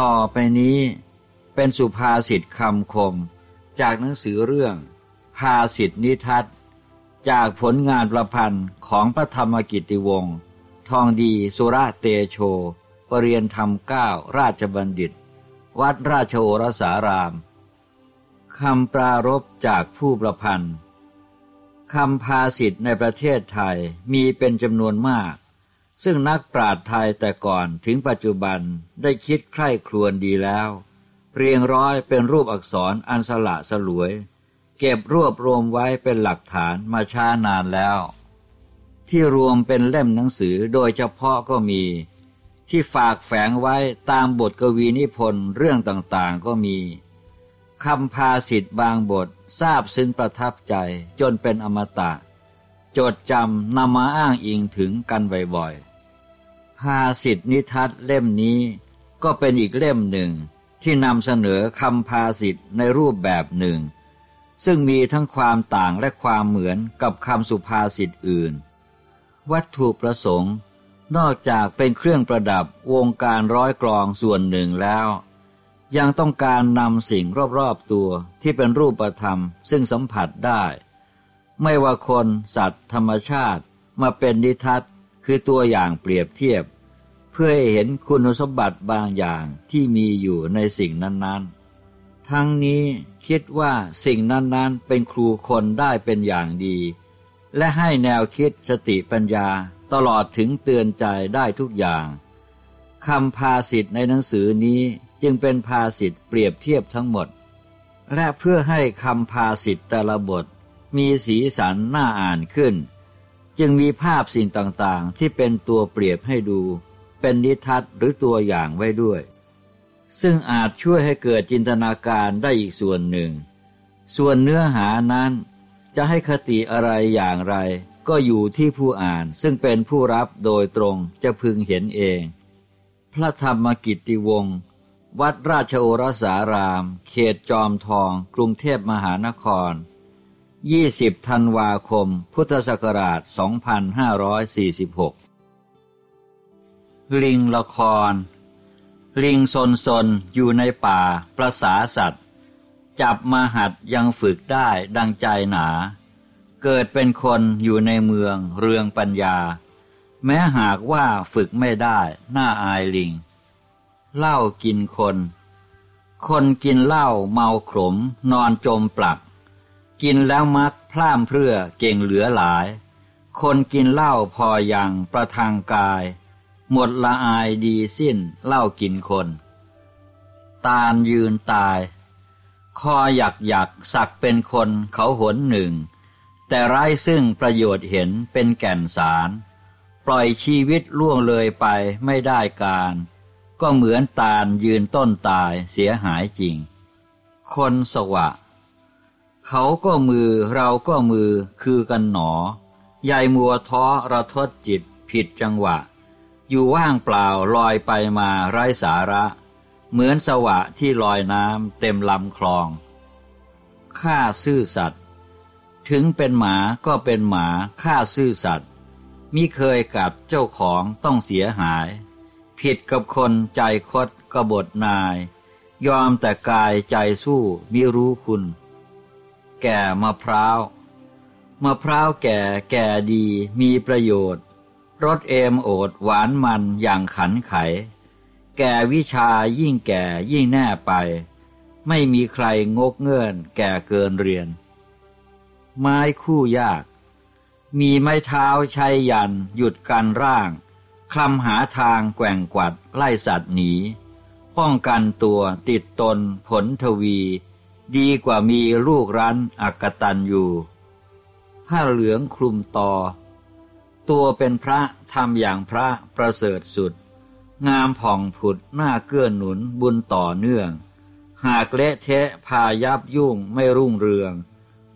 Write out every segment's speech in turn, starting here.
ต่อไปนี้เป็นสุภาษิตคำคม จากหนังสือเรื่อง ภาษิตนิทัศจากผลงานประพันธ์ของพระธรรมกิติวงศ์ทองดีสุระเตโช ปรริยนธรรมเก้าราชบัณฑิต วัดราชโอรสาราม คำปรารบจากผู้ประพันธ์คำภาษิตในประเทศไทยมีเป็นจำนวนมาก ซึ่งนักปราชญ์ไทยแต่ก่อนถึงปัจจุบันได้คิดใคร่ครวญดีแล้ว เรียงร้อยเป็นรูปอักษรอันสละสลวย เก็บรวบรวมไว้เป็นหลักฐานมาช้านานแล้ว ที่รวมเป็นเล่มหนังสือโดยเฉพาะก็มี ที่ฝากแฝงไว้ตามบทกวีนิพนธ์เรื่องต่างๆก็มีคำพาสิทธ์บางบททราบซึ้งประทับใจจนเป็นอมตะ จดจำนำมาอ้างอิงถึงกันบ่อยๆ ภาสิทธินิทัศเล่มนี้ก็เป็นอีกเล่มหนึ่งที่นำเสนอคำพาสิทธ์ในรูปแบบหนึ่ง ซึ่งมีทั้งความต่างและความเหมือนกับคำสุภาษิตอื่น วัตถุประสงค์ นอกจากเป็นเครื่องประดับวงการร้อยกลองส่วนหนึ่งแล้ว ยังต้องการนำสิ่งรอบๆตัวที่เป็นรูปธรรมซึ่งสัมผัสได้ ไม่ว่าคนสัตว์ธรรมชาติมาเป็นนิทัศ คือตัวอย่างเปรียบเทียบ เพื่อให้เห็นคุณสมบัติบางอย่างที่มีอยู่ในสิ่งนั้นๆ ทั้งนี้คิดว่าสิ่งนั้นๆ เป็นครูคนได้เป็นอย่างดี และให้แนวคิดสติปัญญาตลอดถึงเตือนใจได้ทุกอย่างคำพาสิทธ์ในหนังสือนี้จึงเป็นภาษิตเปรียบเทียบทั้งหมด และเพื่อให้คำภาษิตแต่ละบท มีสีสันน่าอ่านขึ้น จึงมีภาพสิ่งต่างๆ ที่เป็นตัวเปรียบให้ดู เป็นนิทัศหรือตัวอย่างไว้ด้วย ซึ่งอาจช่วยให้เกิดจินตนาการได้อีกส่วนหนึ่ง ส่วนเนื้อหานั้น จะให้คติอะไรอย่างไร ก็อยู่ที่ผู้อ่านซึ่งเป็นผู้รับโดยตรงจะพึงเห็นเอง พระธรรมกิตติวงศ์วัดราชโอรสาราม เขตจอมทอง กรุงเทพมหานคร 20ธันวาคม พุทธศักราช 2546 ลิงละคร ลิงซนซนอยู่ในป่าประสาสัตว์ จับมาหัดยังฝึกได้ดังใจหนา เกิดเป็นคนอยู่ในเมืองเรืองปัญญา แม้หากว่าฝึกไม่ได้น่าอายลิง เหล้ากินคน คนกินเหล้าเมาขมนอนจมปลัก กินแล้วมักพล่ามเพื่อเก่งเหลือหลาย คนกินเหล้าพออย่างประทางกาย หมดละอายดีสิ้นเหล้ากินคน ตาลยืนตาย คอหยักหยักสักเป็นคนเขาหนหนึ่ง แต่ไร้ซึ่งประโยชน์เห็นเป็นแก่นสาร ปล่อยชีวิตล่วงเลยไปไม่ได้การ ก็เหมือนตาลยืนต้นตายเสียหายจริง คนสวะ เขาก็มือเราก็มือคือกันหนอใหญ่มัวท้อระทดจิตผิดจังหวะ อยู่ว่างเปล่าลอยไปมาไร้สาระ เหมือนสวะที่ลอยน้ำเต็มลำคลองข้าซื่อสัตว์ถึงเป็นหมาก็เป็นหมาข้าซื่อสัตว์มิเคยกับเจ้าของต้องเสียหาย ผิดกับคนใจคดกบฏนาย ยอมแต่กายใจสู้มิรู้คุณ แก่มะพร้าวมะพร้าวแก่แก่ดีมีประโยชน์รสเอมโอดหวานมันอย่างขันไข แก่วิชายิ่งแก่ยิ่งแน่ไป ไม่มีใครงกเงื่อนแก่เกินเรียน ไม้คู่ยาก มีไม้เท้าใช้ยันหยุดกันร่าง คลำหาทางแกว่งกวัดไล่สัตว์หนี ป้องกันตัวติดตนผลทวี ดีกว่ามีลูกรั้นอักตันอยู่ ผ้าเหลืองคลุมตอตัวเป็นพระทำอย่างพระประเสริฐสุด งามผ่องผุดหน้าเกื้อหนุนบุญต่อเนื่อง หากเละเทะพายับยุ่งไม่รุ่งเรือง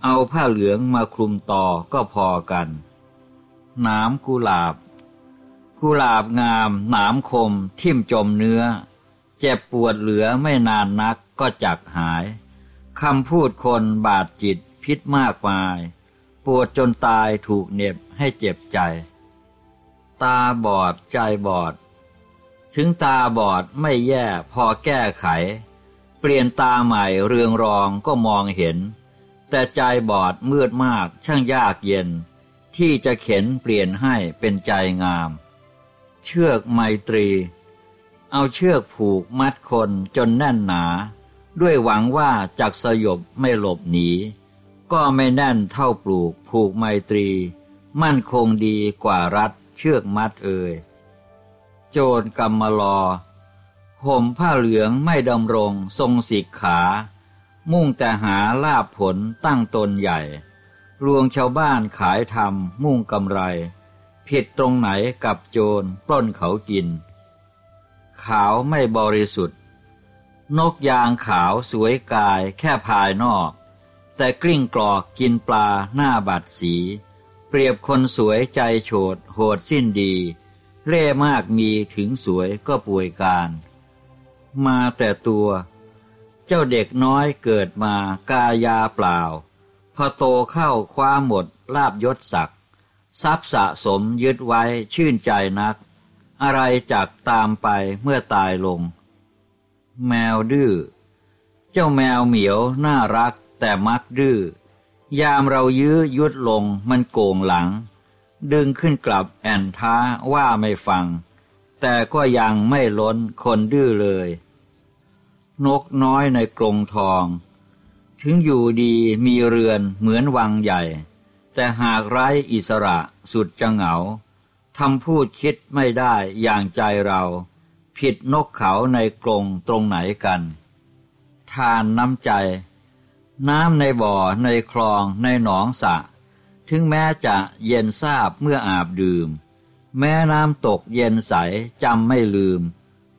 เอาผ้าเหลืองมาคลุมต่อก็พอกัน น้ำกุหลาบ กุหลาบงามหนามคมทิ่มจมเนื้อ เจ็บปวดเหลือไม่นานนักก็จักหาย คำพูดคนบาดจิตพิษมากมาย ปวดจนตายถูกเน็บให้เจ็บใจ ตาบอดใจบอด ถึงตาบอดไม่แย่พอแก้ไข เปลี่ยนตาใหม่เรืองรองก็มองเห็น แต่ใจบอดมืดมากช่างยากเย็น ที่จะเข็นเปลี่ยนให้เป็นใจงาม เชือกไมตรี เอาเชือกผูกมัดคนจนแน่นหนา ด้วยหวังว่าจักสยบไม่หลบหนี ก็ไม่แน่นเท่าปลูกผูกไมตรี มั่นคงดีกว่ารัดเชือกมัดเอ่ยโจรกรรมลอห่มผ้าเหลืองไม่ดำรงทรงสิกขา มุ่งแต่หาลาบผลตั้งตนใหญ่รวงชาวบ้านขายทำมุ่งกำไร ผิดตรงไหนกับโจรปล้นเขากิน ขาวไม่บริสุทธิ์ นกยางขาวสวยกายแค่ภายนอก แต่กลิ้งกรอกกินปลาหน้าบัดสี เปรียบคนสวยใจโฉดโหดสิ้นดีเล่มากมีถึงสวยก็ป่วยการ มาแต่ตัว เจ้าเด็กน้อยเกิดมากายาเปล่า พอโตเข้าคว้าหมดลาบยศศักดิ์ทรัพย์สะสมยึดไว้ชื่นใจนัก อะไรจักตามไปเมื่อตายลง แมวดื้อ เจ้าแมวเหมียวน่ารักแต่มักดื้อ ยามเรายื้อยุดลงมันโกงหลัง ดึงขึ้นกลับแอนท้าว่าไม่ฟัง แต่ก็ยังไม่ล้นคนดื้อเลย นกน้อยในกรงทอง ถึงอยู่ดีมีเรือนเหมือนวังใหญ่ แต่หากไร้อิสระสุดจะเหงาทำพูดคิดไม่ได้อย่างใจเรา ผิดนกเขาในกรงตรงไหนกัน ทานน้ำใจ น้ำในบ่อในคลองในหนองสระถึงแม้จะเย็นทราบเมื่ออาบดื่ม แม้น้ำตกเย็นใสจำไม่ลืม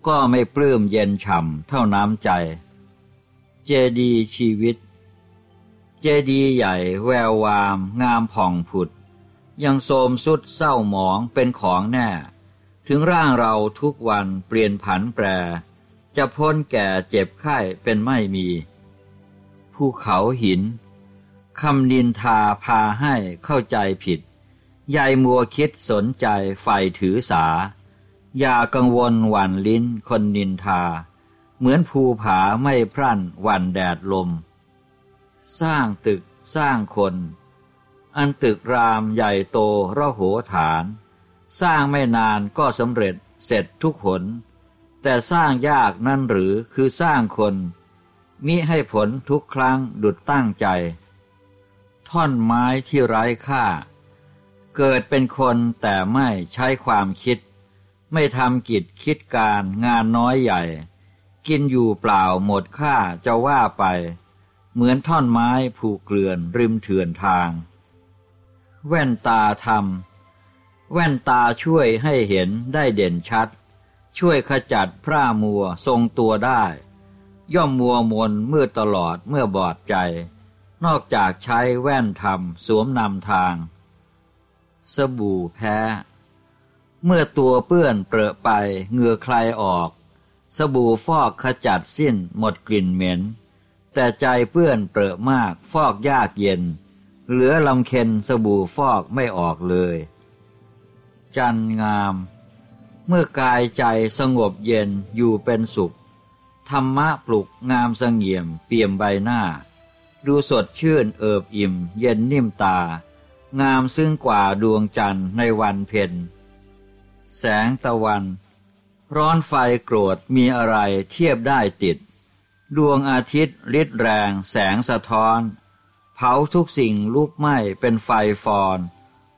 ก็ไม่ปลื้มเย็นฉ่ำเท่าน้ำใจ เจดีชีวิต เจดีใหญ่แวววาม งามผ่องผุด ยังโสมสุดเศร้าหมองเป็นของแน่ ถึงร่างเราทุกวันเปลี่ยนผันแปร จะพ้นแก่เจ็บไข้เป็นไม่มี ภูเขาหินคำนินทาพาให้เข้าใจผิดยายมัวคิดสนใจใฝ่ถือสา อย่ากังวลหวันลิ้นคนนินทา เหมือนภูผาไม่พรั่นหวันแดดลม สร้างตึกสร้างคน อันตึกรามใหญ่โตระโหฐาน สร้างไม่นานก็สำเร็จเสร็จทุกผลแต่สร้างยากนั่นหรือคือสร้างคนมิให้ผลทุกครั้งดุดตั้งใจ ท่อนไม้ที่ไร้ค่า เกิดเป็นคนแต่ไม่ใช้ความคิด ไม่ทำกิจคิดการงานน้อยใหญ่ กินอยู่เปล่าหมดค่าจะว่าไป เหมือนท่อนไม้ผูกเกลื่อนริมเถื่อนทาง แว่นตาทำ แว่นตาช่วยให้เห็นได้เด่นชัด ช่วยขจัดพร่ามัวทรงตัวได้ ย่อมมัวมนเมื่อตลอดเมื่อบอดใจ นอกจากใช้แว่นทำสวมนำทาง สบู่แพ้ เมื่อตัวเปื้อนเปรอะไปเหงื่อใครออก สบู่ฟอกขจัดสิ้นหมดกลิ่นเหม็น แต่ใจเปื้อนเปรอะมากฟอกยากเย็น เหลือลำเค็นสบู่ฟอกไม่ออกเลย จันงาม เมื่อกายใจสงบเย็นอยู่เป็นสุข ธรรมะปลุกงามสงเงี่ยมเปี่ยมใบหน้า ดูสดชื่นเอิบอิ่ม เย็นนิ่มตา งามซึ่งกว่าดวงจันทร์ในวันเพ็ญแสงตะวัน ร้อนไฟโกรธมีอะไรเทียบได้ติด ดวงอาทิตย์ริดแรงแสงสะท้อน เผาทุกสิ่งลุกไหม้เป็นไฟฟอน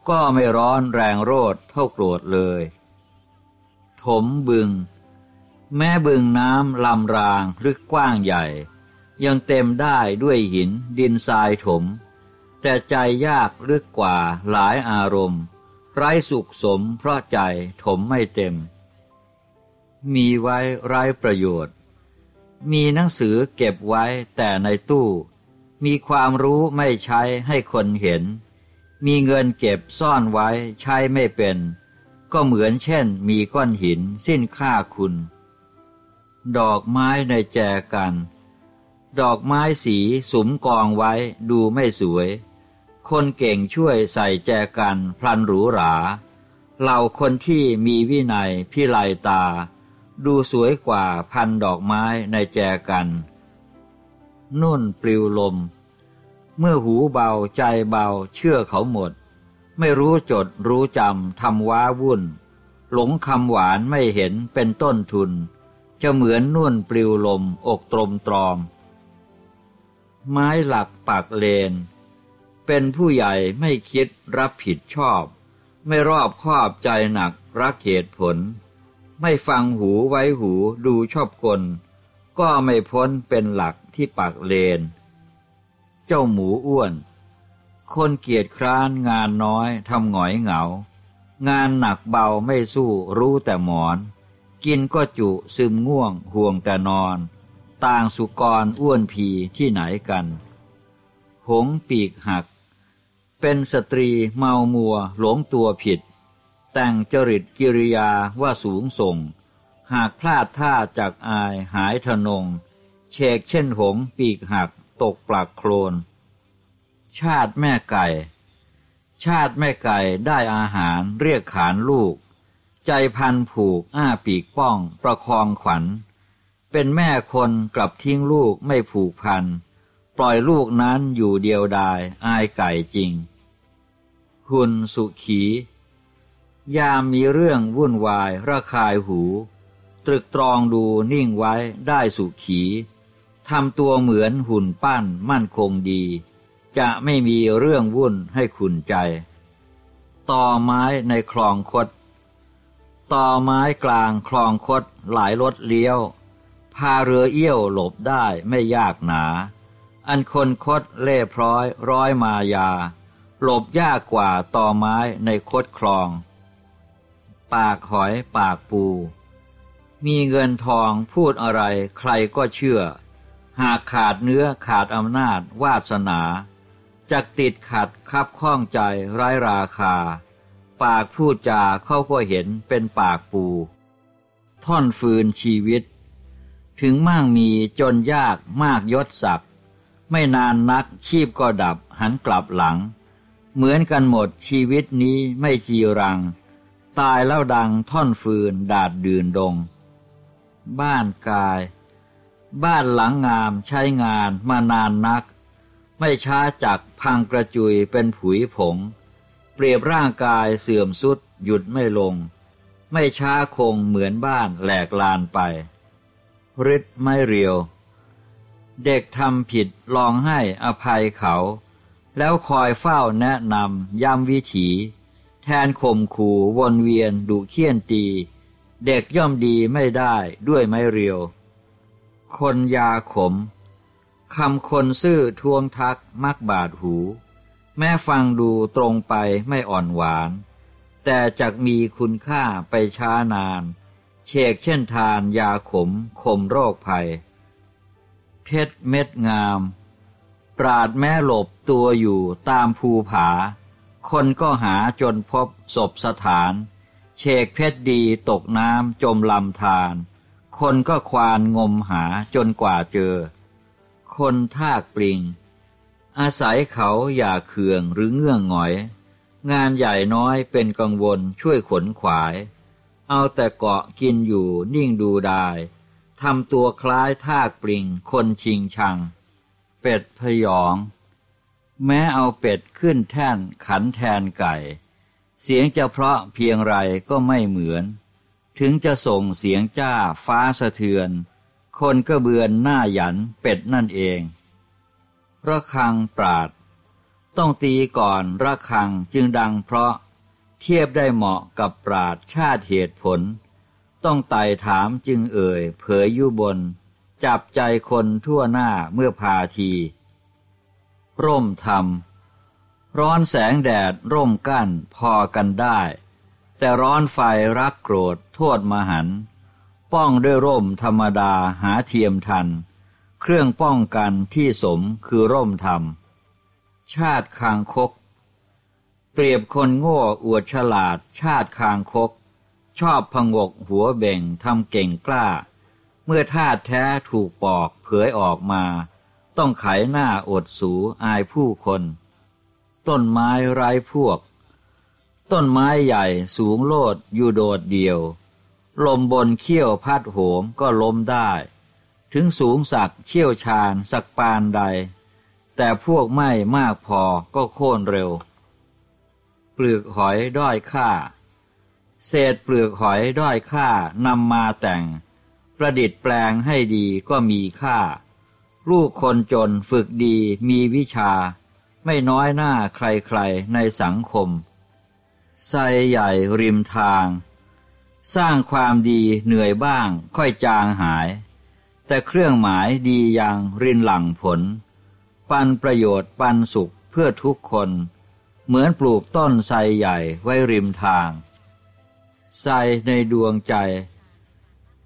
ก็ไม่ร้อนแรงโรดเท่าโกรธเลย ถมบึง แม่บึงน้ำลำรางลึกกว้างใหญ่ ยังเต็มได้ด้วยหินดินทรายถม แต่ใจยากลึกกว่าหลายอารมณ์ ไร้สุขสมเพราะใจถมไม่เต็ม มีไว้ไร้ประโยชน์ มีหนังสือเก็บไว้แต่ในตู้ มีความรู้ไม่ใช้ให้คนเห็น มีเงินเก็บซ่อนไว้ใช้ไม่เป็น ก็เหมือนเช่น มีก้อนหินสิ้นค่าคุณ ดอกไม้ในแจกัน ดอกไม้สีสุมกองไว้ดูไม่สวย คนเก่งช่วยใส่แจกันพลันหรูหราเหล่าคนที่มีวินัยพิไลตา ดูสวยกว่าพันดอกไม้ในแจกัน นุ่นปลิวลม เมื่อหูเบาใจเบา เชื่อเขาหมด ไม่รู้จดรู้จำทำว้าวุ่น หลงคำหวานไม่เห็นเป็นต้นทุน จะเหมือนนุ่นปลิวลมอกตรมตรอม ไม้หลักปากเลน เป็นผู้ใหญ่ไม่คิดรับผิดชอบ ไม่รอบคอบใจหนักรักเหตุผล ไม่ฟังหูไว้หูดูชอบคน ก็ไม่พ้นเป็นหลักที่ปากเลน เจ้าหมูอ้วน คนเกียจคร้านงานน้อยทำหงอยเหงา งานหนักเบาไม่สู้รู้แต่หมอน กินก็จุซึมง่วงห่วงแต่นอน ต่างสุกรอ้วนผีที่ไหนกัน หงปีกหัก เป็นสตรีเมามัวหลงตัวผิด แต่งจริตกิริยาว่าสูงส่ง หากพลาดท่าจากอายหายทนงเชกเช่นหงปีกหัก ตกปลักโคลน ชาติแม่ไก่ ชาติแม่ไก่ได้อาหารเรียกขานลูก ใจพันผูกอ้าปีกป้อง ประคองขวัญ เป็นแม่คนกลับทิ้งลูกไม่ผูกพัน ปล่อยลูกนั้นอยู่เดียวดายอายไก่จริงคุณสุขี ยามมีเรื่องวุ่นวายระคายหู ตรึกตรองดูนิ่งไว้ได้สุขี ทำตัวเหมือนหุ่นปั้นมั่นคงดี จะไม่มีเรื่องวุ่นให้ขุนใจ ต่อไม้ในคลองคด ต่อไม้กลางคลองคดหลายรถเลี้ยว พาเรือเอี้ยวหลบได้ไม่ยากหนา อันคนคดเล่พร้อยร้อยมายา หลบยากกว่าต่อไม้ในคดคลอง ปากหอยปากปู มีเงินทองพูดอะไรใครก็เชื่อ หากขาดเนื้อขาดอำนาจ วาสนาจะติดขัดคับข้องใจไร้ราคา ปากพูดจาเข้าก็เห็นเป็นปากปู ท่อนฟืนชีวิต ถึงมั่งมีจนยากมากยศศักดิ์ไม่นานนักชีพก็ดับหันกลับหลัง เหมือนกันหมดชีวิตนี้ไม่จีรัง ตายแล้วดังท่อนฟืนดาดดืนดง บ้านกาย บ้านหลังงามใช้งานมานานนัก ไม่ช้าจักพังกระจุยเป็นผุยผง เปรียบร่างกายเสื่อมสุดหยุดไม่ลง ไม่ช้าคงเหมือนบ้านแหลกลานไปฤทธิ์ไม่เรียว เด็กทำผิดลองให้อภัยเขา แล้วคอยเฝ้าแนะนำย้ำวิถี แทนข่มขู่วนเวียนดุเคี่ยนตี เด็กย่อมดีไม่ได้ด้วยไม้เรียว คนยาขม คำคนซื่อทวงทักมักบาดหู แม้ฟังดูตรงไปไม่อ่อนหวาน แต่จักมีคุณค่าไปช้านาน เชกเช่นทานยาขมคมโรคภัย เพชรเม็ดงาม ปราดแม้หลบตัวอยู่ตามภูผา คนก็หาจนพบศพสถาน เชกเพชรดีตกน้ำจมลำธาร คนก็ควานงมหาจนกว่าเจอ คนทากปลิง อาศัยเขาอย่าเคืองหรือเงื่องหงอย งานใหญ่น้อยเป็นกังวลช่วยขนขวาย เอาแต่เกาะกินอยู่นิ่งดูได้ทำตัวคล้ายทากปลิง คนชิงชัง เป็ดพยอง แม้เอาเป็ดขึ้นแท่นขันแทนไก่ เสียงจะเพราะเพียงไรก็ไม่เหมือน ถึงจะส่งเสียงจ้าฟ้าสะเทือน คนก็เบือนหน้าหยันเป็ดนั่นเอง ระคังปราด ต้องตีก่อนระคังจึงดังเพราะเทียบได้เหมาะกับปราดชาติเหตุผล ต้องไต่ถามจึงเอ่ย เผยยุบน จับใจคนทั่วหน้าเมื่อพาที ร่มธรรม ร้อนแสงแดดร่มกั้นพอกันได้ แต่ร้อนไฟรักโกรธโทษมหัน ป้องด้วยร่มธรรมดาหาเทียมทัน เครื่องป้องกันที่สมคือร่มธรรม ชาติคางคก เปรียบคนโง่อวดฉลาด ชาติคางคก ชอบพงกหัวเบ่งทำเก่งกล้า เมื่อธาตุแท้ถูกปอกเผยออกมา ต้องไขหน้าอดสูอายผู้คน ต้นไม้ไร้พวก ต้นไม้ใหญ่สูงโลดอยู่โดดเดียว ลมบนเขี้ยวพัดโหมก็ล้มได้ ถึงสูงสักเชี่ยวชาญสักปานใด แต่พวกไม่มากพอก็โค่นเร็ว เปลือกหอยด้อยค่า เศษเปลือกหอยด้อยค่านำมาแต่ง ประดิษฐ์แปลงให้ดีก็มีค่า ลูกคนจนฝึกดีมีวิชา ไม่น้อยหน้าใครๆในสังคม ไซใหญ่ริมทาง สร้างความดีเหนื่อยบ้างค่อยจางหาย แต่เครื่องหมายดียังรินหลังผล ปันประโยชน์ปันสุขเพื่อทุกคน เหมือนปลูกต้นไทรใหญ่ไว้ริมทางไทรในดวงใจ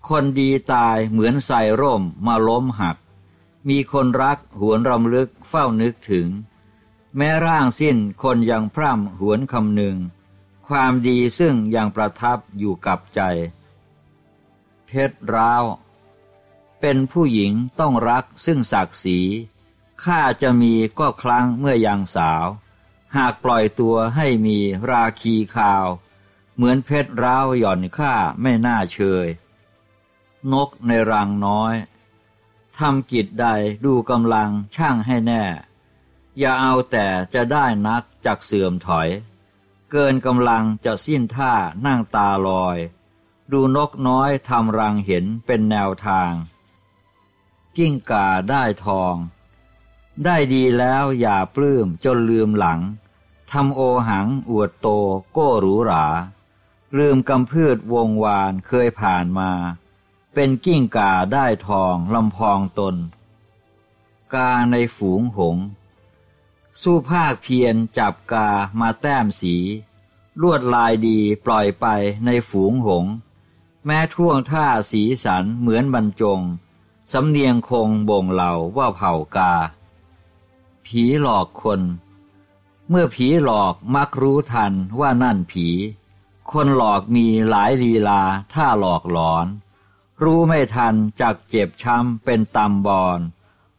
คนดีตายเหมือนไทรร่มมาล้มหัก มีคนรักหวนรำลึกเฝ้านึกถึง แม้ร่างสิ้นคนยังพร่ำหวนคำหนึ่ง ความดีซึ่งยังประทับอยู่กับใจ เพชรร้าว เป็นผู้หญิงต้องรักซึ่งศักดิ์ศรีข้าจะมีก็ครั้งเมื่อยังสาว หากปล่อยตัวให้มีราคีคาว เหมือนเพชรร้าวหย่อนข้าไม่น่าเชย นกในรังน้อยทำกิจใดดูกำลังช่างให้แน่ อย่าเอาแต่จะได้นักจากเสื่อมถอย เกินกำลังจะสิ้นท่านั่งตาลอย ดูนกน้อยทำรังเห็นเป็นแนวทาง กิ้งก่าได้ทอง ได้ดีแล้วอย่าปลื้มจนลืมหลังทำโอหังอวดโตโก้หรูหราลืมกำพืดวงศ์วานเคยผ่านมา เป็นกิ้งก่าได้ทองลำพองตน กาในฝูงหง ส์ สู้พากเพียรจับกามาแต้มสี ลวดลายดีปล่อยไปในฝูงหง แม้ท่วงท่าสีสันเหมือนบรรจง สำเนียงคงบ่งเหล่าว่าเผ่ากา ผีหลอกคน เมื่อผีหลอกมักรู้ทันว่านั่นผี คนหลอกมีหลายลีลาท่าหลอกหลอน รู้ไม่ทันจักเจ็บช้ำเป็นตำบอน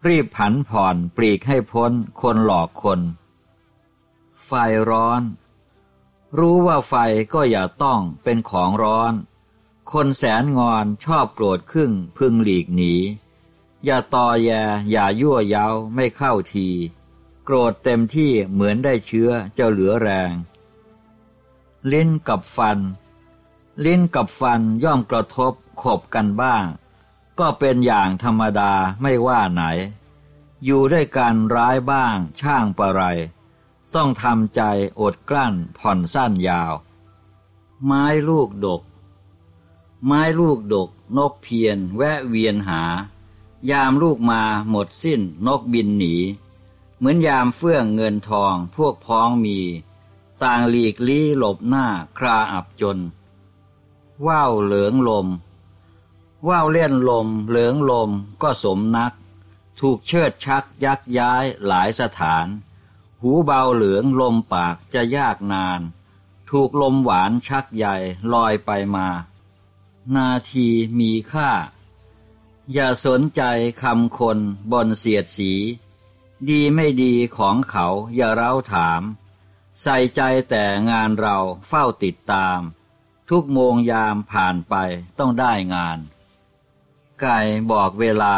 รีบผันผ่อนปลีกให้พ้นคนหลอกคน ไฟร้อน รู้ว่าไฟก็อย่าต้องเป็นของร้อน คนแสนงอนชอบโกรธครึ่งพึงหลีกหนี อย่าตอแยอย่ายั่วเย้าไม่เข้าที โกรธเต็มที่เหมือนได้เชื้อจะเหลือแรง ลิ้นกับฟัน ลิ้นกับฟันย่อมกระทบขบกันบ้าง ก็เป็นอย่างธรรมดาไม่ว่าไหน อยู่ด้วยกันร้ายบ้างช่างประไร ต้องทำใจอดกลั้นผ่อนสั้นยาว ไม้ลูกดก ไม้ลูกดก นกเพียนแวะเวียนหา ยามลูกมาหมดสิ้นนกบินหนี เหมือนยามเฟื่องเงินทองพวกพ้องมี ต่างหลีกลี้หลบหน้าคราอับจน ว่าวเหลืองลม ว่าวเล่นลมเหลืองลมก็สมนัก ถูกเชิดชักยักย้ายหลายสถาน หูเบาเหลืองลมปากจะยากนาน ถูกลมหวานชักใหญ่ลอยไปมา นาทีมีค่า อย่าสนใจคำคนบนเสียดสี ดีไม่ดีของเขาอย่าเร้าถาม ใส่ใจแต่งานเราเฝ้าติดตาม ทุกโมงยามผ่านไปต้องได้งานไก่บอกเวลา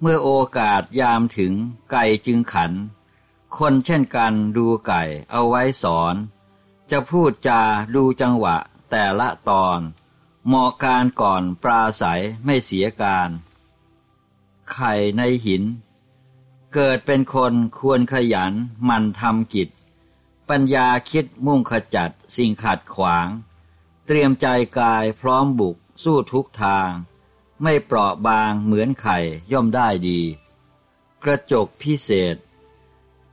เมื่อโอกาสยามถึงไก่จึงขัน คนเช่นกันดูไก่เอาไว้สอน จะพูดจาดูจังหวะแต่ละตอน เหมาะการก่อนปราศัยไม่เสียการ ไข่ในหิน เกิดเป็นคนควรขยันมันทำกิจ ปัญญาคิดมุ่งขจัดสิ่งขัดขวาง เตรียมใจกายพร้อมบุกสู้ทุกทาง ไม่เปราะบางเหมือนไข่ย่อมได้ดี กระจกพิเศษ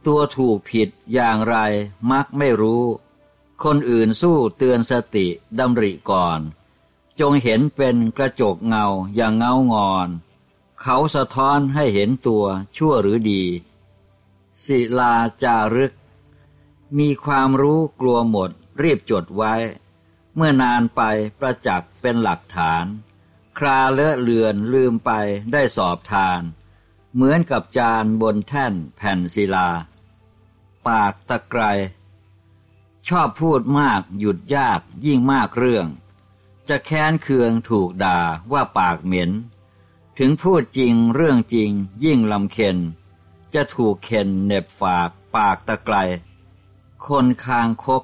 ตัวถูกผิดอย่างไรมักไม่รู้ คนอื่นสู้เตือนสติดำริก่อน จงเห็นเป็นกระจกเงาอย่างเงางอน เขาสะท้อนให้เห็นตัวชั่วหรือดี ศิลาจารึก มีความรู้กลัวหมดรีบจดไว้ เมื่อนานไปประจักษ์เป็นหลักฐาน คราเลอะเลือนลืมไปได้สอบทาน เหมือนกับจานบนแท่นแผ่นศิลา ปากตะไครชอบพูดมากหยุดยากยิ่งมากเรื่อง จะแค้นเคืองถูกด่าว่าปากเหม็น ถึงพูดจริงเรื่องจริงยิ่งลำเค็น จะถูกเข็นเน็บฝากปากตะไกลคนคางคก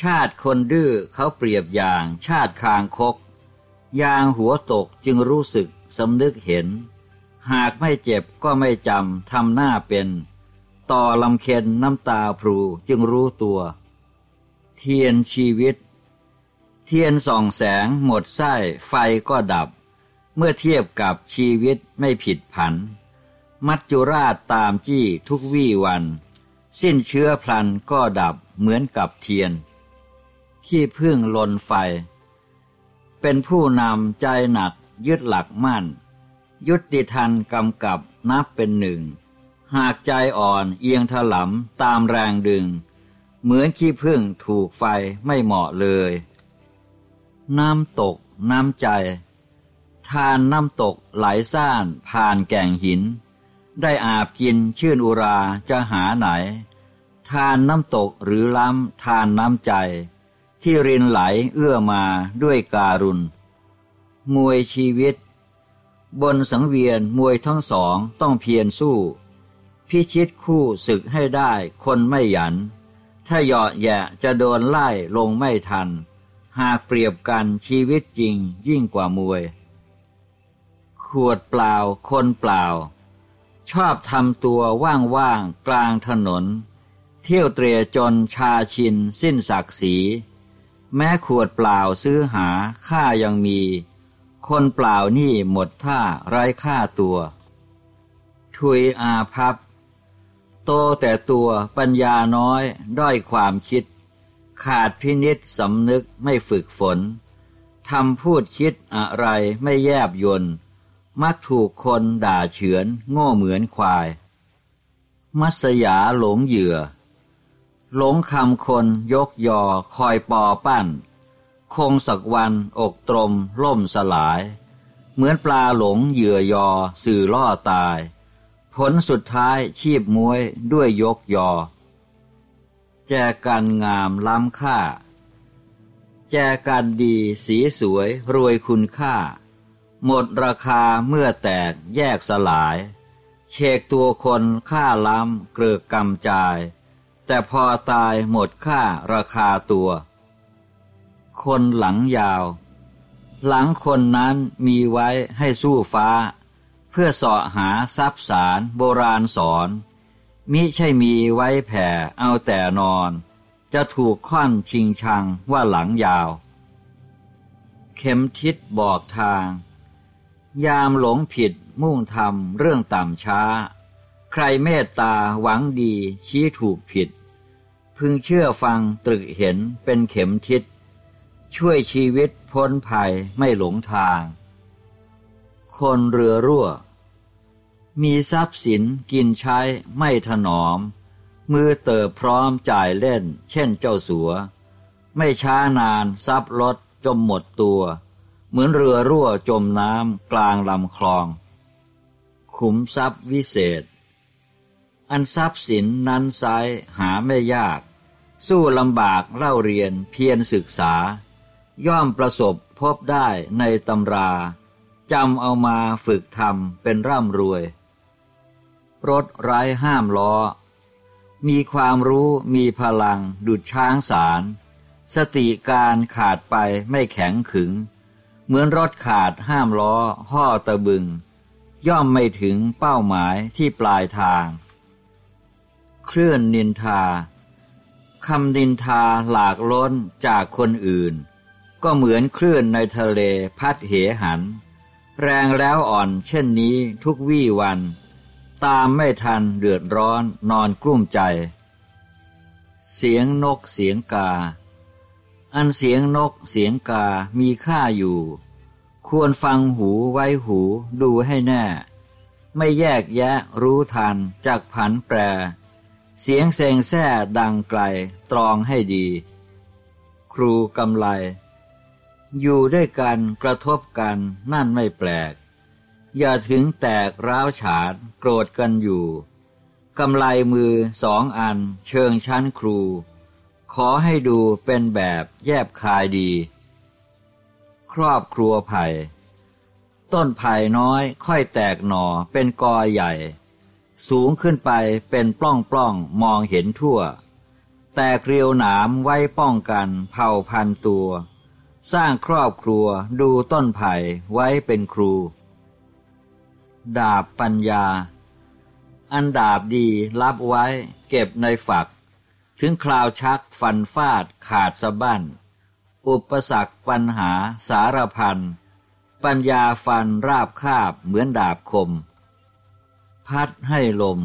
ชาติคนดื้อเขาเปรียบอย่างชาติคางคก ยางหัวตกจึงรู้สึกสำนึกเห็น หากไม่เจ็บก็ไม่จำทำหน้าเป็น ต่อลำเค็นน้ำตาพรูจึงรู้ตัว เทียนชีวิต เทียนส่องแสงหมดไส้ไฟก็ดับ เมื่อเทียบกับชีวิตไม่ผิดผัน มัจจุราชตามจี้ทุกวี่วัน สิ้นเชื้อพลันก็ดับเหมือนกับเทียน ขี้พึ่งลนไฟ เป็นผู้นำใจหนักยึดหลักมั่น ยุติทันกำกับนับเป็นหนึ่ง หากใจอ่อนเอียงถลำตามแรงดึง เหมือนขี้พึ่งถูกไฟไม่เหมาะเลย น้ำตกน้ำใจ ทานน้ำตกไหลซ่านผ่านแก่งหิน ได้อาบกินชื่นอุราจะหาไหน ทานน้ำตกหรือล้ำทานน้ำใจ ที่รินไหลเอื้อมาด้วยการุณมวยชีวิต บนสังเวียนมวยทั้งสองต้องเพียรสู้ พิชิตคู่ศึกให้ได้คนไม่หยัน ถ้าเหยาะแยะจะโดนไล่ลงไม่ทัน หากเปรียบกันชีวิตจริงยิ่งกว่ามวย ขวดเปล่าคนเปล่า ชอบทำตัวว่างๆกลางถนน เที่ยวเตรียจนชาชินสิ้นศักดิ์ศรีแม้ขวดเปล่าซื้อหาค่ายังมี คนเปล่านี่หมดท่าไร้ค่าตัว ทุยอาพับ โตแต่ตัวปัญญาน้อยด้อยความคิด ขาดพินิษสำนึกไม่ฝึกฝนทำพูดคิดอะไรไม่แยบยนมักถูกคนด่าเฉือนโง่เหมือนควาย มัสยาหลงเหยื่อ หลงคำคนยกยอคอยปอปั้น คงสักวันอกตรมล่มสลาย เหมือนปลาหลงเหยื่อยอ สื่อล่อตาย ผลสุดท้ายชีพมวยด้วยยกยอ แจกันงามล้ำค่า แจกันดีสีสวยรวยคุณค่า หมดราคาเมื่อแตกแยกสลาย เชกตัวคนค่าล้ำเกลือกกำจาย แต่พอตายหมดค่าราคาตัว คนหลังยาว หลังคนนั้นมีไว้ให้สู้ฟ้า เพื่อเสาะหาทรัพย์สารโบราณสอน มิใช่มีไว้แผ่เอาแต่นอน จะถูกค่อนชิงชังว่าหลังยาว เข็มทิศบอกทาง ยามหลงผิดมุ่งทำเรื่องต่ำช้า ใครเมตตาหวังดีชี้ถูกผิด พึงเชื่อฟังตรึกเห็นเป็นเข็มทิศ ช่วยชีวิตพ้นภัยไม่หลงทาง คนเรือรั่ว มีทรัพย์สินกินใช้ไม่ถนอม มือเติบพร้อมจ่ายเล่น เช่นเจ้าสัว ไม่ช้านานทรัพย์ลดจมหมดตัว เหมือนเรือรั่วจมน้ำกลางลำคลอง ขุมทรัพย์วิเศษ อันทรัพย์สินนั้นไซหาไม่ยาก สู้ลำบากเล่าเรียนเพียรศึกษา ย่อมประสบพบได้ในตำราจำเอามาฝึกทำเป็นร่ำรวย รถไร้ห้ามล้อ มีความรู้มีพลังดุดช้างสาร สติการขาดไปไม่แข็งขึง เหมือนรถขาดห้ามล้อ ห่อตะบึง ย่อมไม่ถึงเป้าหมายที่ปลายทาง เคลื่อนนินทาคำนินทาหลากล้นจากคนอื่น ก็เหมือนคลื่นในทะเลพัดเหหัน แรงแล้วอ่อนเช่นนี้ทุกวี่วัน ตามไม่ทันเดือดร้อนนอนกลุ้มใจ เสียงนกเสียงกา อันเสียงนกเสียงกามีค่าอยู่ ควรฟังหูไว้หูดูให้แน่ ไม่แยกแยะรู้ทันจากผันแปร เสียงเซงแซ่ดังไกลตรองให้ดี ครูกำไล อยู่ด้วยกันกระทบกันนั่นไม่แปลก อย่าถึงแตกร้าวฉานโกรธกันอยู่กำไลมือสองอันเชิงชั้นครู ขอให้ดูเป็นแบบแยบคายดี ครอบครัวไผ่ต้นไผ่น้อยค่อยแตกหน่อเป็นกอใหญ่ สูงขึ้นไปเป็นปล้องปล้องมองเห็นทั่ว แตกเรียวหนามไว้ป้องกันเผ่าพันตัว สร้างครอบครัวดูต้นไผ่ไว้เป็นครู ดาบปัญญา อันดาบดีรับไว้เก็บในฝัก ถึงคราวชักฟันฟาดขาดสะบั้น อุปสรรคปัญหาสารพัน ปัญญาฟันราบคาบเหมือนดาบคม พัดให้ลม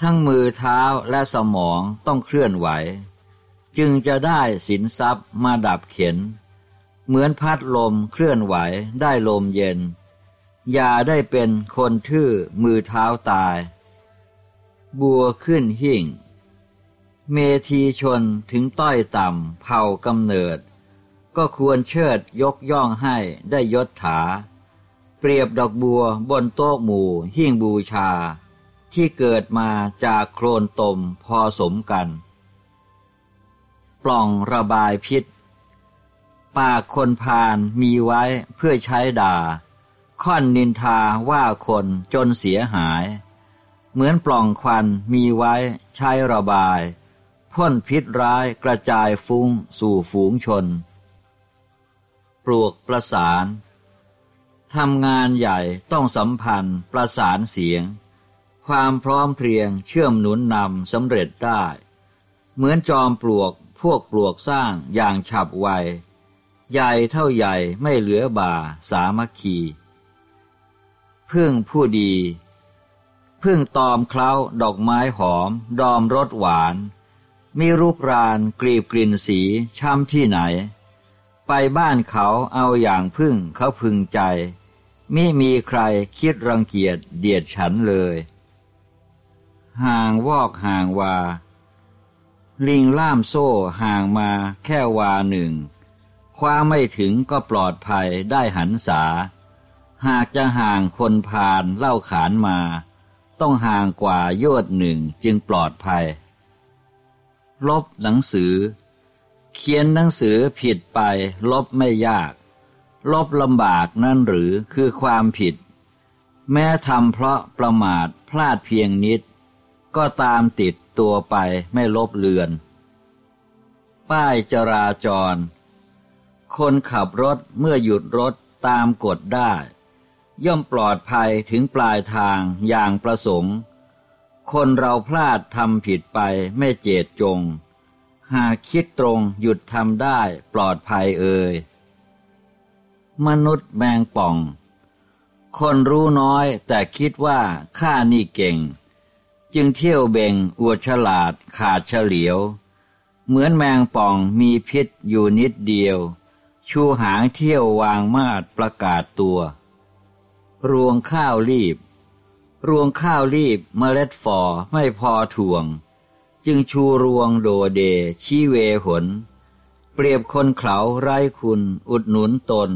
ทั้งมือเท้าและสมองต้องเคลื่อนไหว จึงจะได้สินทรัพย์มาดับเข็น เหมือนพัดลมเคลื่อนไหวได้ลมเย็น อย่าได้เป็นคนทื่อมือเท้าตาย บัวขึ้นหิ่ง เมธีชนถึงต้อยต่ำเผ่ากำเนิด ก็ควรเชิดยกย่องให้ได้ยศถา เปรียบดอกบัวบนโต๊ะหมู่หิ่งบูชา ที่เกิดมาจากโครนตมพอสมกัน ปล่องระบายพิษ ปากคนพานมีไว้เพื่อใช้ด่า ค่อนนินทาว่าคนจนเสียหาย เหมือนปล่องควันมีไว้ใช้ระบาย พ่นพิษร้ายกระจายฟุ้งสู่ฝูงชน ปลวกประสานทำงานใหญ่ต้องสัมพันธ์ประสานเสียง ความพร้อมเพรียงเชื่อมหนุนนำสำเร็จได้ เหมือนจอมปลวก พวกปลวกสร้างอย่างฉับไว ใหญ่เท่าใหญ่ไม่เหลือบ่าสามัคคีพึ่งผู้ดีพึ่งตอมเคล้าดอกไม้หอม ดอมรสหวาน มีรูปรานกรีบกลิ่นสีช้ำที่ไหน ไปบ้านเขาเอาอย่างพึ่งเขาพึงใจไมิมีใครคิดรังเกียจเดียดฉันเลย ห่างวอกห่างวา ลิงล่ามโซ่ห่างมาแค่วาหนึ่ง คว้าไม่ถึงก็ปลอดภัยได้หันษา หากจะห่างคนพานเล่าขานมา ต้องห่างกว่าโยดหนึ่งจึงปลอดภัย ลบหนังสือ เขียนหนังสือผิดไปลบไม่ยาก ลบลำบากนั่นหรือคือความผิด แม้ทำเพราะประมาทพลาดเพียงนิด ก็ตามติด ตัวไปไม่ลบเลือน ป้ายจราจร คนขับรถเมื่อหยุดรถตามกฎได้ ย่อมปลอดภัยถึงปลายทางอย่างประสงค์ คนเราพลาดทำผิดไปไม่เจตจง หากคิดตรงหยุดทำได้ปลอดภัยเอ่ยมนุษย์แมงป่อง คนรู้น้อยแต่คิดว่าข้านี่เก่ง จึงเที่ยวเบ่งอวดฉลาดขาดเฉลียว เหมือนแมงป่องมีพิษอยู่นิดเดียว ชูหางเที่ยววางมาดประกาศตัว รวงข้าวรีบ รวงข้าวรีบเมล็ดฟอไม่พอถ่วง จึงชูรวงโดเดชี้เวหน เปรียบคนเขาไร้คุณอุดหนุนตน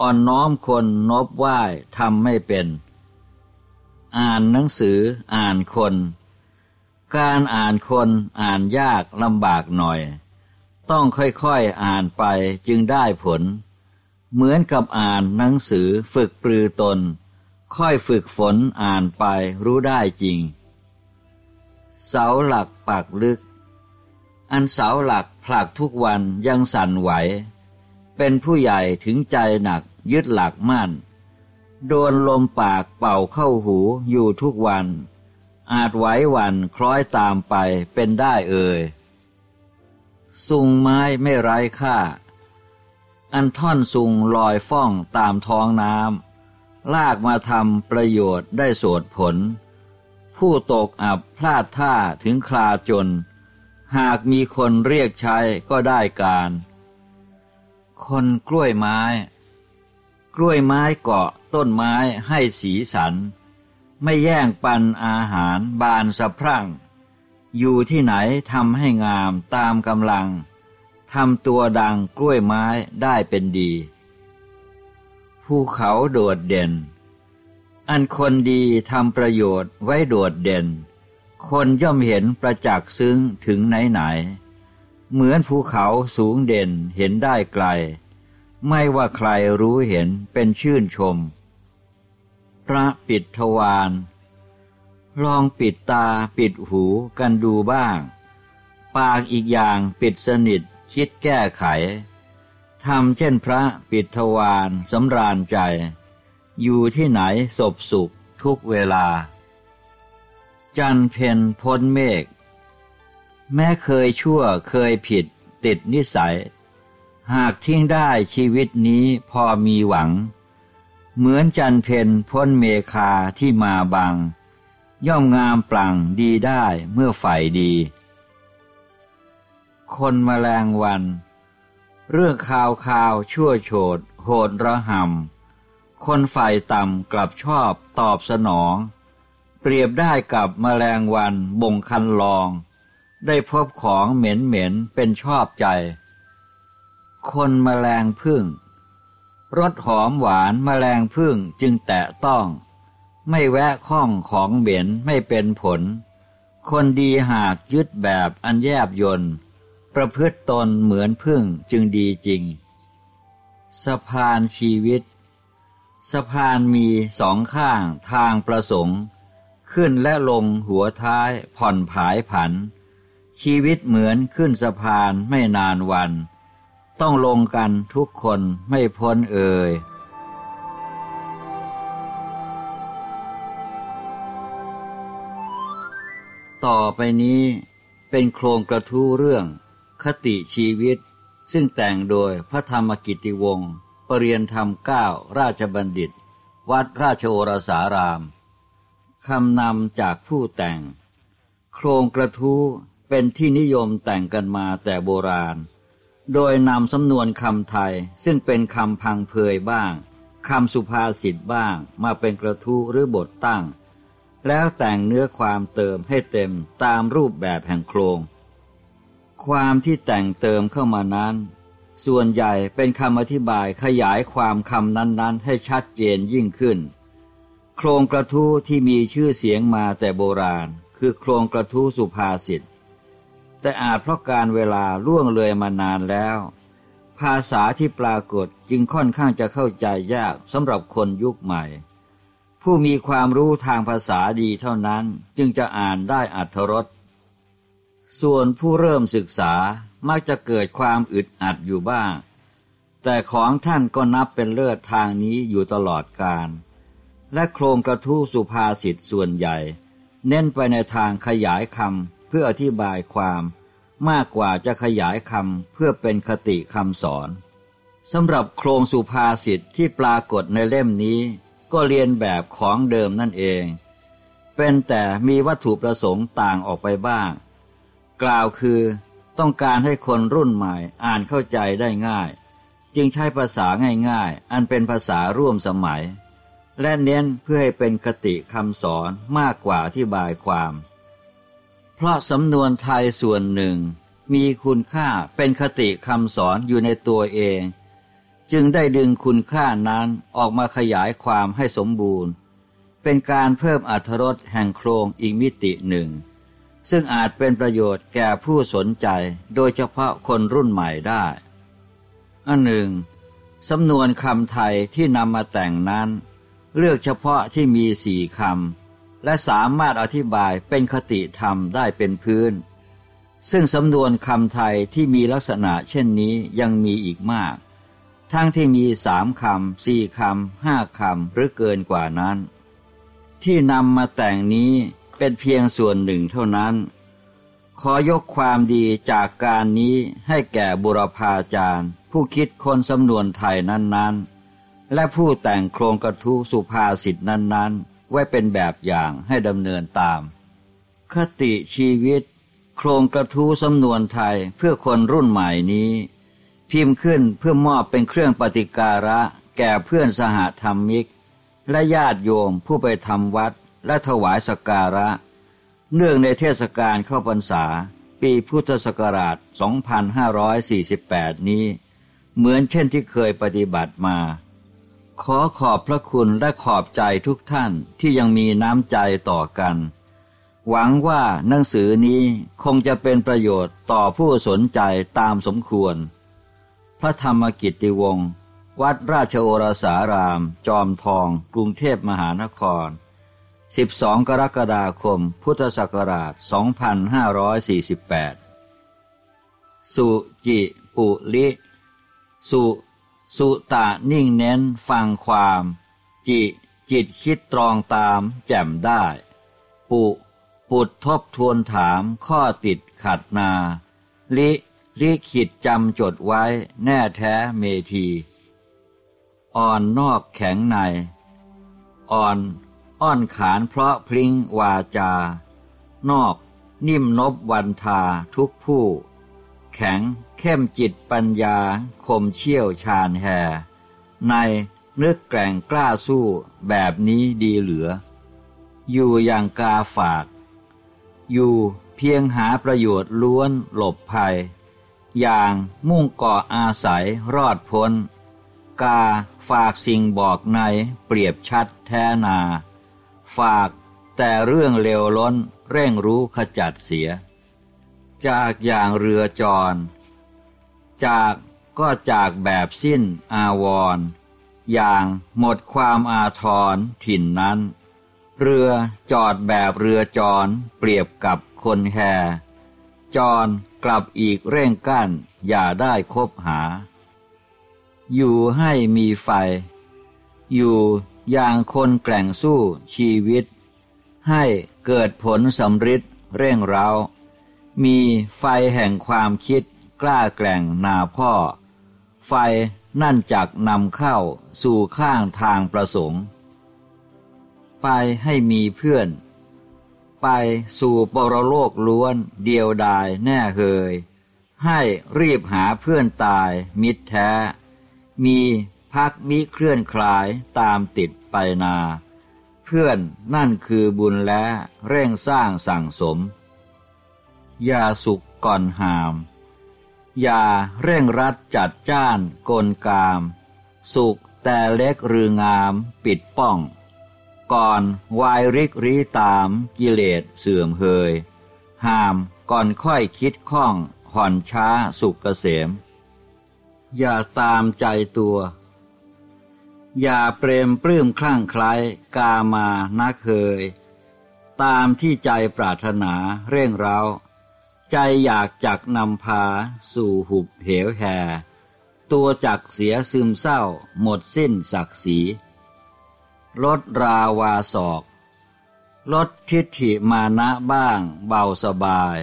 อ่อนน้อมคนนบไหว้ทำไม่เป็น อ่านหนังสืออ่านคน การอ่านคนอ่านยากลำบากหน่อย ต้องค่อยๆอ่านไปจึงได้ผล เหมือนกับอ่านหนังสือฝึกปรือตน ค่อยฝึกฝนอ่านไปรู้ได้จริง เสาหลักปากลึก อันเสาหลักผลักทุกวันยังสั่นไหว เป็นผู้ใหญ่ถึงใจหนักยึดหลักมั่น โดนลมปากเป่าเข้าหูอยู่ทุกวัน อาจไหววันคล้อยตามไปเป็นได้เอ่ยสุงไม้ไม่ไร้ค่า อันท่อนสุงลอยฟ้องตามท้องน้ำลากมาทำประโยชน์ได้โสดผล ผู้ตกอับพลาดท่าถึงคลาจน หากมีคนเรียกใช้ก็ได้การ คนกล้วยไม้ กล้วยไม้เกาะ ต้นไม้ให้สีสัน ไม่แย่งปันอาหารบานสะพรั่ง อยู่ที่ไหนทำให้งามตามกำลังทำตัวดังกล้วยไม้ได้เป็นดีภูเขาโดดเด่น อันคนดีทำประโยชน์ไว้โดดเด่น คนย่อมเห็นประจักษ์ซึ้งถึงไหนไหน เหมือนภูเขาสูงเด่นเห็นได้ไกล ไม่ว่าใครรู้เห็นเป็นชื่นชม พระปิดทวารลองปิดตาปิดหูกันดูบ้าง ปากอีกอย่างปิดสนิทคิดแก้ไขทำเช่นพระปิดทวารสำราญใจ อยู่ที่ไหนศพสุขทุกเวลา จันเพนพ้นเมฆแม้เคยชั่วเคยผิดติดนิสัย หากทิ้งได้ชีวิตนี้พอมีหวัง เหมือนจันเพนพ้นเมคาที่มาบัง ย่อมงามปลั่งดีได้เมื่อฝ่ายดี คนมแมลงวัน เรื่องข่าวข่าวชั่วโฉดโหดระหำคนฝ่ายต่ำกลับชอบตอบสนอง เปรียบได้กับมแมลงวันบงคันลอง ได้พบของเหม็นเหม็นเป็นชอบใจ คนมแมลงพึ่ง รสหอมหวานมแมลงพึ่งจึงแตะต้อง ไม่แวะข้องของเหม็นไม่เป็นผล คนดีหากยึดแบบอันแยบยนประพฤติตนเหมือนพึ่งจึงดีจริง สะพานชีวิต สะพานมีสองข้างทางประสงค์ ขึ้นและลงหัวท้ายผ่อนผายผัน ชีวิตเหมือนขึ้นสะพานไม่นานวัน ต้องลงกันทุกคนไม่พ้นเอ่ยต่อไปนี้เป็นโครงกระทู้เรื่อง คติชีวิต ซึ่งแต่งโดยพระธรรมกิติวงศ์ปรริยนธรรมเก้าราชบัณฑิต วัดราชโอรสารามคำนำจากผู้แต่ง โครงกระทู้เป็นที่นิยมแต่งกันมาแต่โบราณ โดยนำสำนวนคำไทยซึ่งเป็นคำพังเพยบ้างคำสุภาษิตบ้างมาเป็นกระทู้หรือบทตั้ง แล้วแต่งเนื้อความเติมให้เต็มตามรูปแบบแห่งโครง ความที่แต่งเติมเข้ามานั้น ส่วนใหญ่เป็นคำอธิบายขยายความคำนั้นๆ ให้ชัดเจนยิ่งขึ้น โครงกระทู้ที่มีชื่อเสียงมาแต่โบราณ คือโครงกระทู้สุภาษิต แต่อาจเพราะการเวลาล่วงเลยมานานแล้ว ภาษาที่ปรากฏจึงค่อนข้างจะเข้าใจยากสำหรับคนยุคใหม่ ผู้มีความรู้ทางภาษาดีเท่านั้นจึงจะอ่านได้อัธรสส่วนผู้เริ่มศึกษามักจะเกิดความอึดอัดอยู่บ้าง แต่ของท่านก็นับเป็นเลิศทางนี้อยู่ตลอดกาลและโครงกระทู้สุภาษิตส่วนใหญ่ เน้นไปในทางขยายคำ เพื่ออธิบายความมากกว่าจะขยายคำเพื่อเป็นคติคำสอนสำหรับโครงสุภาษิตที่ปรากฏในเล่มนี้ก็เรียนแบบของเดิมนั่นเอง เป็นแต่มีวัตถุประสงค์ต่างออกไปบ้าง กล่าวคือต้องการให้คนรุ่นใหม่อ่านเข้าใจได้ง่าย จึงใช้ภาษาง่ายๆ อันเป็นภาษาร่วมสมัย และเน้นเพื่อให้เป็นคติคำสอนมากกว่าอธิบายความ เพราะสำนวนไทยส่วนหนึ่ง มีคุณค่าเป็นคติคำสอนอยู่ในตัวเอง จึงได้ดึงคุณค่านั้นออกมาขยายความให้สมบูรณ์ เป็นการเพิ่มอรรถรสแห่งโครงอีกมิติหนึ่ง ซึ่งอาจเป็นประโยชน์แก่ผู้สนใจโดยเฉพาะคนรุ่นใหม่ได้ อันหนึ่งสำนวนคำไทยที่นำมาแต่งนั้น เลือกเฉพาะที่มีสี่คำ และสามารถอธิบายเป็นคติธรรมได้เป็นพื้น ซึ่งสำนวนคำไทยที่มีลักษณะเช่นนี้ยังมีอีกมาก ทั้งที่มีสามคำสี่คำห้าคำหรือเกินกว่านั้น ที่นำมาแต่งนี้เป็นเพียงส่วนหนึ่งเท่านั้น ขอยกความดีจากการนี้ให้แก่บุรพาจารย์ ผู้คิดคนสำนวนไทยนั้นๆ และผู้แต่งโครงกระทู้สุภาษิตนั้นๆ ไว้เป็นแบบอย่างให้ดำเนินตาม คติชีวิต โครงกระทู้สำนวนไทยเพื่อคนรุ่นใหม่นี้ พิมพ์ขึ้นเพื่อมอบเป็นเครื่องปฏิการะ แก่เพื่อนสหธรรมิก และญาติโยมผู้ไปทำวัดและถวายสการะ เนื่องในเทศกาลเข้าพรรษา ปีพุทธศักราช 2548 นี้ เหมือนเช่นที่เคยปฏิบัติมา ขอขอบพระคุณและขอบใจทุกท่านที่ยังมีน้ำใจต่อกัน หวังว่าหนังสือนี้คงจะเป็นประโยชน์ต่อผู้สนใจตามสมควร พระธรรมกิตติวงศ์วัดราชโอรสาราม จอมทอง กรุงเทพมหานคร 12 กรกฎาคม พุทธศักราช 2548 สุจิปุลิ สุ สุตะนิ่งเน้นฟังความ จิจิตคิดตรองตามแจ่มได้ ปุปุดทบทวนถามข้อติดขัดนา ลิลิขิดจำจดไว้แน่แท้เมที อ่อนนอกแข็งใน อ่อน อ้อนขานเพราะพริ้งวาจา นอก นิ่มนบวันทาทุกผู้ แข็ง เข้มจิตปัญญาคมเชี่ยวชาญแห่ในนึกแกร่งกล้าสู้แบบนี้ดีเหลือ อยู่อย่างกาฝาก อยู่เพียงหาประโยชน์ล้วนหลบภัย อย่างมุ่งก่ออาศัยรอดพ้น กาฝากสิ่งบอกในเปรียบชัดแท้นา ฝากแต่เรื่องเลวล้นเร่งรู้ขจัดเสีย จากอย่างเรือจร จากก็จากแบบสิ้นอาวร อย่างหมดความอาทรถิ่นนั้น เรือจอดแบบเรือจรเปรียบกับคนแห่จรกลับอีกเร่งกั้นอย่าได้คบหา อยู่ให้มีไฟ อยู่อย่างคนแกล่งสู้ชีวิต ให้เกิดผลสำริดเร่งเร้า มีไฟแห่งความคิด กล้าแกล่งนาพ่อ ไฟนั่นจักนำเข้าสู่ข้างทางประสงค์ ไปให้มีเพื่อน ไปสู่ปรโลกล้วนเดียวดายแน่เฮย ให้รีบหาเพื่อนตายมิตรแท้ มีพักมิเคลื่อนคลายตามติดไปนา เพื่อนนั่นคือบุญและเร่งสร้างสั่งสมอย่าสุขก่อนหาม อย่าเร่งรัดจัดจ้านกลกาม สุขแต่เล็กหรืองามปิดป้อง ก่อนวายริกรีตามกิเลสเสื่อมเฮยห้ามก่อนค่อยคิดข้องห่อนช้าสุกเกษม อย่าตามใจตัว อย่าเปรมปลื้มคลั่งไคล้กามานักเคย ตามที่ใจปรารถนาเร่งเร้า ใจอยากจักนำพาสู่หุบเหวแห่ตัวจักเสียซึมเศร้า หมดสิ้นศักดิ์ศรีลดราวาศอก ลดทิฏฐิมานะบ้าง เบาสบาย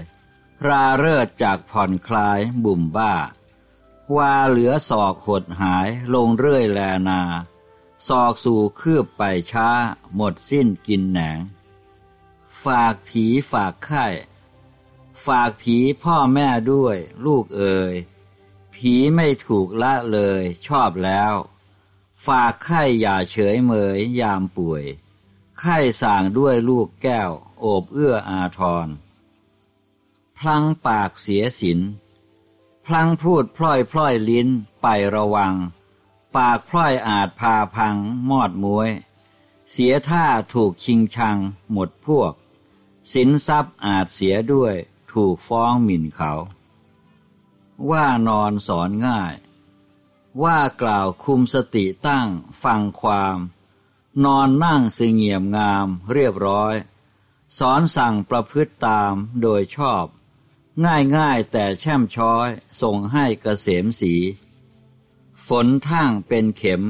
ราเริดจากผ่อนคลายบุ่มบ้า ว่าเหลือศอกหดหายลงเรื่อยแลนาศอกสู่คืบไปช้า หมดสิ้นกินแหนง ฝากผีฝากไข่ ฝากผีพ่อแม่ด้วย ลูกเอ๋ยผีไม่ถูกละเลยชอบแล้ว ฝากไข่อย่าเฉยเมยยามป่วย ไข่สั่งด้วยลูกแก้ว โอบเอื้ออาทร พลังปากเสียสิน พลังพูดพล่อยพล่อยลิ้นไประวัง ปากพล่อยอาจพาพังมอดมวย เสียท่าถูกชิงชังหมดพวก สินทรัพย์อาจเสียด้วย ถูกฟ้องหมิ่นเขา ว่านอนสอนง่าย ว่ากล่าวคุมสติตั้งฟังความ นอนนั่งสงเงียมงามเรียบร้อย สอนสั่งประพฤติตามโดยชอบ ง่ายง่ายแต่แช่มช้อยส่งให้เกษมสี ฝนทั้งเป็นเข็ม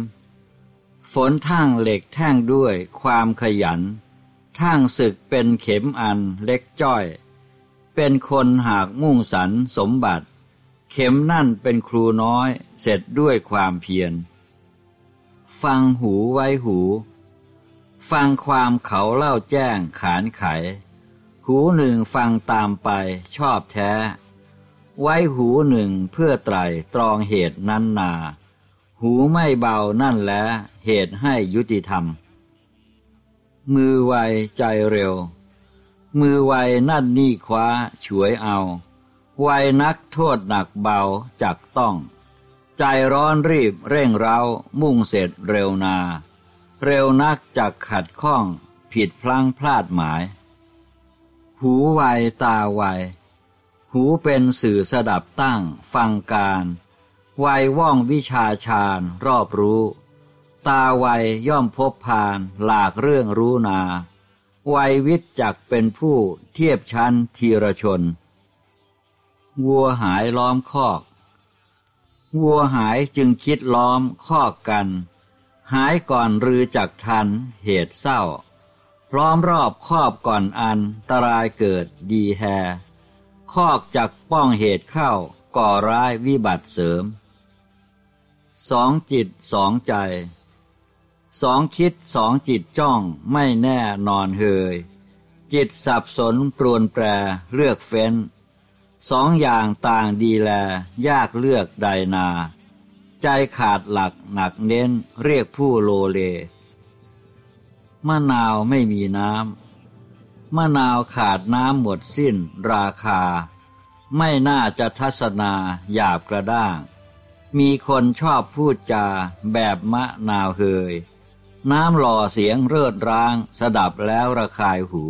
ฝนทั้งเหล็กแท่งด้วยความขยัน ทั้งศึกเป็นเข็มอันเล็กจ้อย เป็นคนหากมุ่งสรรสมบัติ เข็มนั่นเป็นครูน้อยเสร็จด้วยความเพียร ฟังหูไว้หู ฟังความเขาเล่าแจ้งขานไข หูหนึ่งฟังตามไปชอบแท้ ไว้หูหนึ่งเพื่อไตรตรองเหตุนั้นนา หูไม่เบานั่นแลเหตุให้ยุติธรรม มือไวใจเร็ว มือไวนั่นนี่คว้าฉวยเอา ไวนักโทษหนักเบาจักต้อง ใจร้อนรีบเร่งเร้ามุ่งเสร็จเร็วนา เร็วนักจักขัดข้อง ผิดพลั้งพลาดหมาย หูไวตาไว หูเป็นสื่อสดับตั้งฟังการไวว่องวิชาชาญรอบรู้ ตาไวยย่อมพบพานหลากเรื่องรู้นา วัยวิทย์จักเป็นผู้เทียบชั้นทีรชน วัวหายล้อมคอก วัวหายจึงคิดล้อมคอกกัน หายก่อนรือจักทันเหตุเศร้าล้อมรอบครอบก่อนอันตรายเกิดดีแฮ คอกจักป้องเหตุเข้าก่อร้ายวิบัติเสริม สองจิตสองใจ สองคิดสองจิตจ้องไม่แน่นอนเฮย จิตสับสนปรวนแปรเลือกเฟ้น สองอย่างต่างดีแล ยากเลือกใดนา ใจขาดหลักหนักเน้นเรียกผู้โลเลมะนาวไม่มีน้ำมะนาวขาดน้ำหมดสิ้นราคา ไม่น่าจะทัศนาหยาบกระด้าง มีคนชอบพูดจาแบบมะนาวเฮย น้ำหล่อเสียงเริดร้าง สดับแล้วระคายหู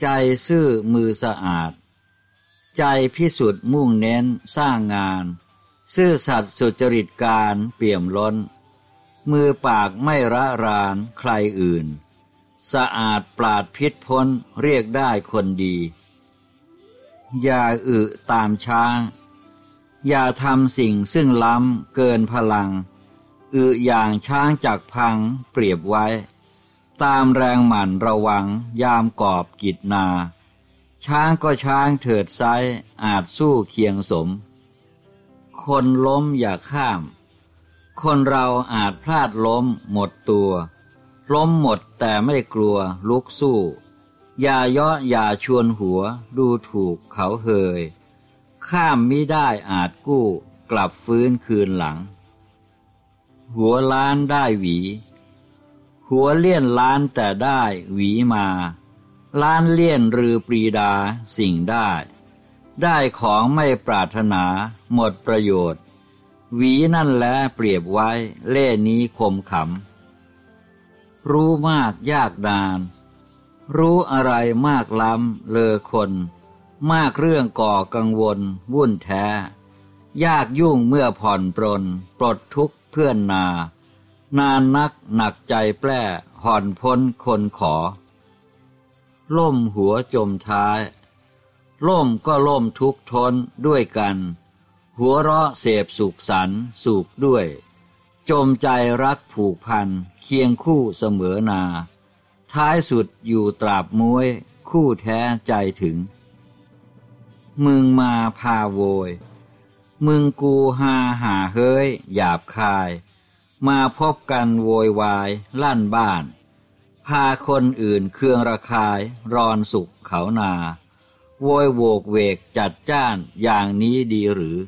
ใจซื่อมือสะอาด ใจพิสุทธิ์มุ่งเน้นสร้างงาน ซื่อสัตย์สุจริตการเปี่ยมล้น มือปากไม่ระรานใครอื่น สะอาดปราดพิษพ้นเรียกได้คนดีอย่าอึตามช้าง อย่าทำสิ่งซึ่งล้ำเกินพลัง อึอย่างช้างจักพังเปรียบไว้ ตามแรงหมั่นระวังยามกอบกิจนา ช้างก็ช้างเถิดไซอาจสู้เคียงสม คนล้มอย่าข้าม คนเราอาจพลาดล้มหมดตัว ล้มหมดแต่ไม่กลัวลุกสู้ อย่ายาะอย่าชวนหัวดูถูกเขาเฮย ข้ามมิได้อาจกู้กลับฟื้นคืนหลัง หัวล้านได้หวี หัวเลี่ยนล้านแต่ได้หวีมา ล้านเลี่ยนรือปรีดาสิ่งได้ ได้ของไม่ปรารถนาหมดประโยชน์ หวีนั่นแลเปรียบไว้เล่นี้คมขำ รู้มากยากดาน รู้อะไรมากล้ำเลอคน มากเรื่องก่อกังวล วุ่นแท้ยากยุ่งเมื่อผ่อนปรน ปลดทุกเพื่อนนา นานนักหนักใจแปร่ห่อนพ้นคนขอ ล่มหัวจมท้าย ล่มก็ล่มทุกทนด้วยกัน หัวเราะเสพสุขสันสุขด้วย จมใจรักผูกพันเคียงคู่เสมอนา ท้ายสุดอยู่ตราบมวยคู่แท้ใจถึง มึงมาพาโวย มึงกูหาหาเฮ้ย หยาบคาย มาพบกันโวยวาย ลั่นบ้าน พาคนอื่นเครื่องระคาย รอนสุขเขานา โวยโวกเวกจัดจ้านอย่างนี้ดีหรือ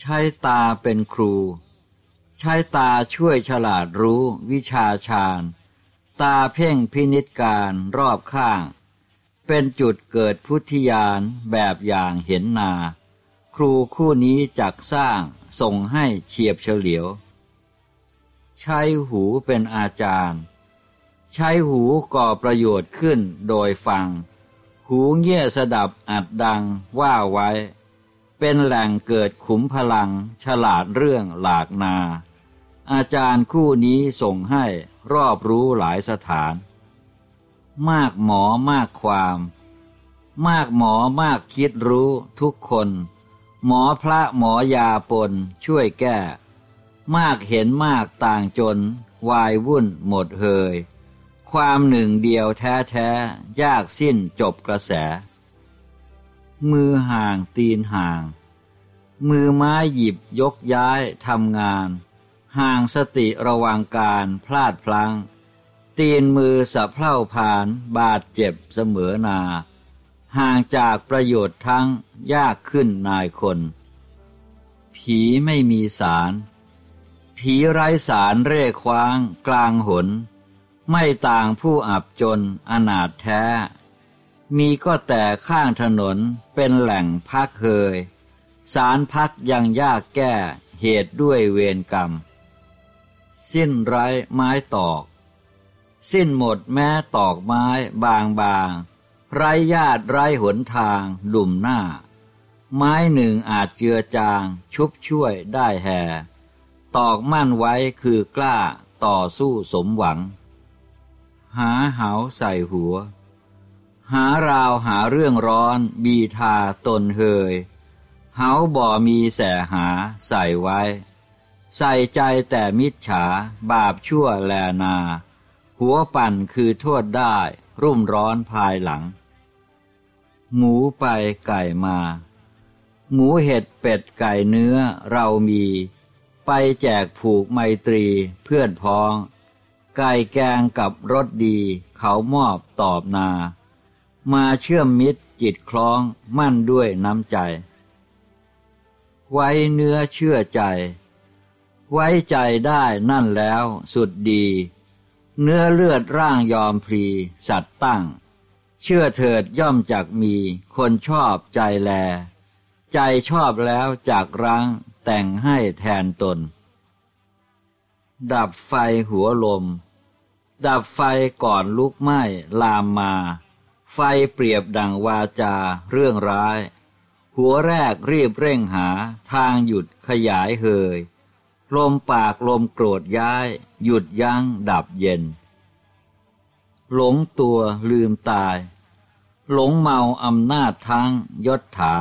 ใช้ตาเป็นครู ใช้ตาช่วยฉลาดรู้วิชาชาญ ตาเพ่งพินิจการรอบข้าง เป็นจุดเกิดพุทธิยานแบบอย่างเห็นนา รูคู่นี้จักสร้างส่งให้เฉียบเฉลียว ใช้หูเป็นอาจารย์ ใช้หูก่อประโยชน์ขึ้นโดยฟัง หูเงี่ยสดับอัดดังว่าไว้ เป็นแหล่งเกิดขุมพลังฉลาดเรื่องหลากนา อาจารย์คู่นี้ส่งให้รอบรู้หลายสถาน มากหมอมากความ มากหมอมากคิดรู้ทุกคน หมอพระหมอยาปนช่วยแก้ มากเห็นมากต่างจน วายวุ่นหมดเฮย ความหนึ่งเดียวแท้แท้ยากสิ้นจบกระแส มือห่างตีนห่าง มือไม้หยิบยกย้ายทำงาน ห่างสติระวังการพลาดพลังตีนมือสะเพ่าผ่านบาดเจ็บเสมอนา ห่างจากประโยชน์ทั้งยากขึ้นนายคน ผีไม่มีสาร ผีไร้สารเร่คว้าง กลางหน ไม่ต่างผู้อับจนอนาถแท้ มีก็แต่ข้างถนนเป็นแหล่งพักเคย สารพักยังยากแก้เหตุด้วยเวรกรรม สิ้นไร้ไม้ตอก สิ้นหมดแม้ตอกไม้บางบาง ไรญาติไรหนทาง ดุ่มหน้า ไม้หนึ่งอาจเจือจาง ชุบช่วยได้แห่ตอกมั่นไว้คือกล้าต่อสู้สมหวัง หาเหาใส่หัว หาราวหาเรื่องร้อนบีทาตนเฮยเหาบ่มีแสหาใส่ไว้ ใส่ใจแต่มิจฉาบาปชั่วแลนา หัวปั่นคือโทษได้รุ่มร้อนภายหลัง หมูไปไก่มา หมูเห็ดเป็ดไก่เนื้อเรามี ไปแจกผูกไมตรีเพื่อนพ้อง ไก่แกงกับรสดีเขามอบตอบนา มาเชื่อมมิตรจิตคล้องมั่นด้วยน้ำใจ ไว้เนื้อเชื่อใจ ไว้ใจได้นั่นแล้วสุดดี เนื้อเลือดร่างยอมพลีสัตว์ตั้ง เชื่อเถิดย่อมจักมี คนชอบใจแล ใจชอบแล้วจากรังแต่งให้แทนตน ดับไฟหัวลม ดับไฟก่อนลุกไหม้ลามมา ไฟเปรียบดังวาจาเรื่องร้าย หัวแรกรีบเร่งหาทางหยุดขยายเฮย ลมปากลมโกรธย้าย หยุดยั้งดับเย็นหลงตัวลืมตาย หลงเมาอำนาจทั้งยศถา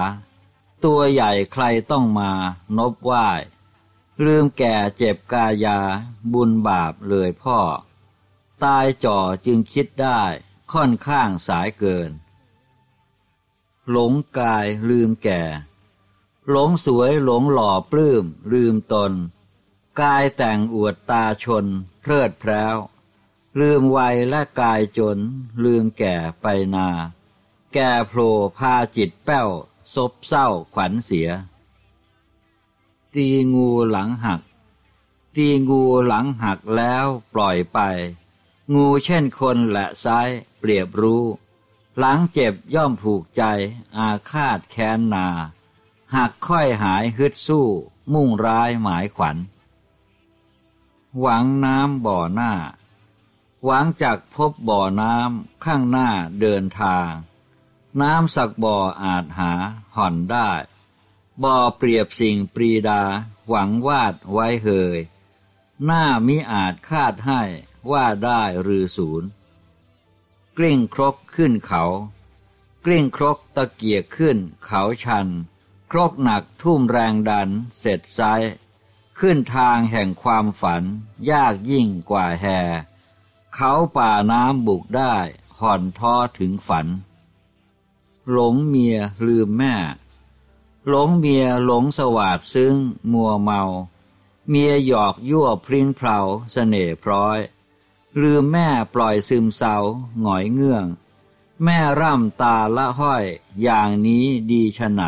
ตัวใหญ่ใครต้องมานบไหว้ลืมแก่เจ็บกายาบุญบาปเลยพ่อ ตายจ่อจึงคิดได้ค่อนข้างสายเกิน หลงกายลืมแก่ หลงสวยหลงหล่อปลื้มลืมตน กายแต่งอวดตาชนเพลิดแพร้ว ลืมวัยและกายจนลืมแก่ไปนา แก่โผล่พาจิตแป้ว ซบเศร้าขวัญเสีย ตีงูหลังหัก ตีงูหลังหักแล้วปล่อยไป งูเช่นคนและซ้ายเปรียบรู้ หลังเจ็บย่อมผูกใจ อาฆาตแค้นนาหักค่อยหายฮึดสู้ มุ่งร้ายหมายขวัญ หวังน้ำบ่อหน้า หวังจากพบบ่อน้ำข้างหน้าเดินทาง น้ำสักบ่ออาจหาห่อนได้ บ่อเปรียบสิ่งปรีดา หวังวาดไว้เฮยหน้ามิอาจคาดให้ว่าได้หรือศูนย์กลิ้งครกขึ้นเขา กลิ้งครกตะเกียกขึ้นเขาชัน ครกหนักทุ่มแรงดันเสร็จไซขึ้นทางแห่งความฝัน ยากยิ่งกว่าแฮเขาป่าน้ำบุกได้ ห่อนท้อถึงฝัน หลงเมียลืมแม่ หลงเมียหลงสวาดซึ้ง มัวเมา เมียหยอกยั่วพริ้งเพลาสเสน่ห์พร้อย ลืมแม่ปล่อยซึมเศร้าหงอยเงื่อง แม่ร่ำตาละห้อยอย่างนี้ดีชะไหน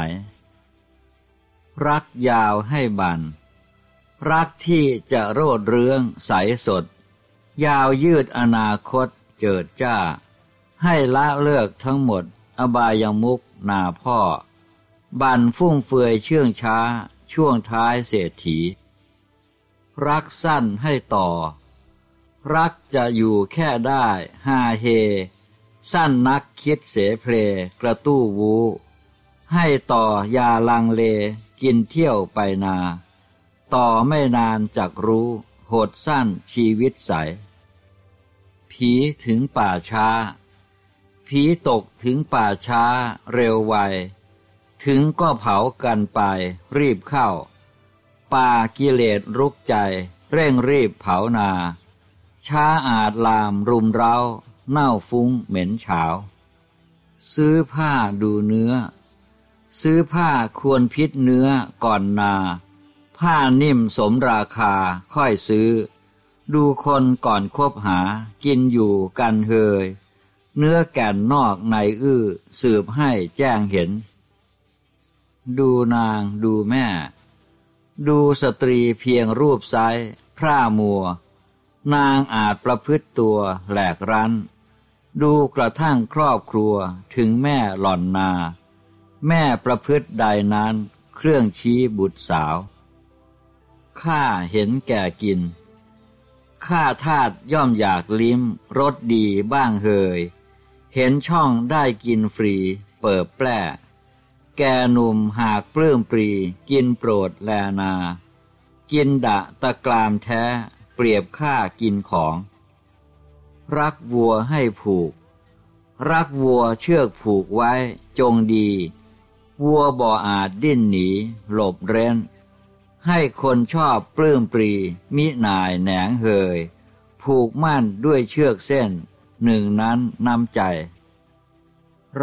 รักยาวให้บัน รักที่จะโรดเรืองใสสด ยาวยืดอนาคตเจิดจ้า ให้ละเลิกทั้งหมด อบายมุกนาพ่อ บันฟุ่มเฟือยเชื่องช้า ช่วงท้ายเศรษฐี รักสั้นให้ต่อ รักจะอยู่แค่ได้ฮาเฮ สั้นนักคิดเสเพลกระตู้วู ให้ต่อยาลังเลกินเที่ยวไปนา ต่อไม่นานจักรู้ โหดสั้นชีวิตใส ผีถึงป่าช้า ผีตกถึงป่าช้าเร็วไว ถึงก็เผากันไปรีบเข้า ป่ากิเลสรุกใจ เร่งรีบเผานา ช้าอาจลามรุมเร้า เน่าฟุ้งเหม็นเฉาซื้อผ้าดูเนื้อ ซื้อผ้าควรพิษเนื้อก่อนนา ผ้านิ่มสมราคาค่อยซื้อ ดูคนก่อนคบหา กินอยู่กันเฮย เนื้อแก่นนอกในอื้อ สืบให้แจ้งเห็น ดูนางดูแม่ ดูสตรีเพียงรูปไซพร่ามัว นางอาจประพฤติตัวแหลกรันดูกระทั่งครอบครัวถึงแม่หล่อนนา แม่ประพฤติใดนั้นเครื่องชี้บุตรสาวข้าเห็นแก่กินข้าทาตย่อมอยากลิ้มรสดีบ้างเฮย เห็นช่องได้กินฟรี เปิบแปร่แกหนุ่มหากปลื้มปรี กินโปรดแลนา กินดะตะกรามแท้ เปรียบข้ากินของ รักวัวให้ผูก รักวัวเชือกผูกไว้จงดี วัวบ่ออาจดิ้นหนี หลบเร้น ให้คนชอบปลื้มปรี มิหน่ายแหนงเฮยผูกมั่นด้วยเชือกเส้น หนึ่งนั้นนำใจ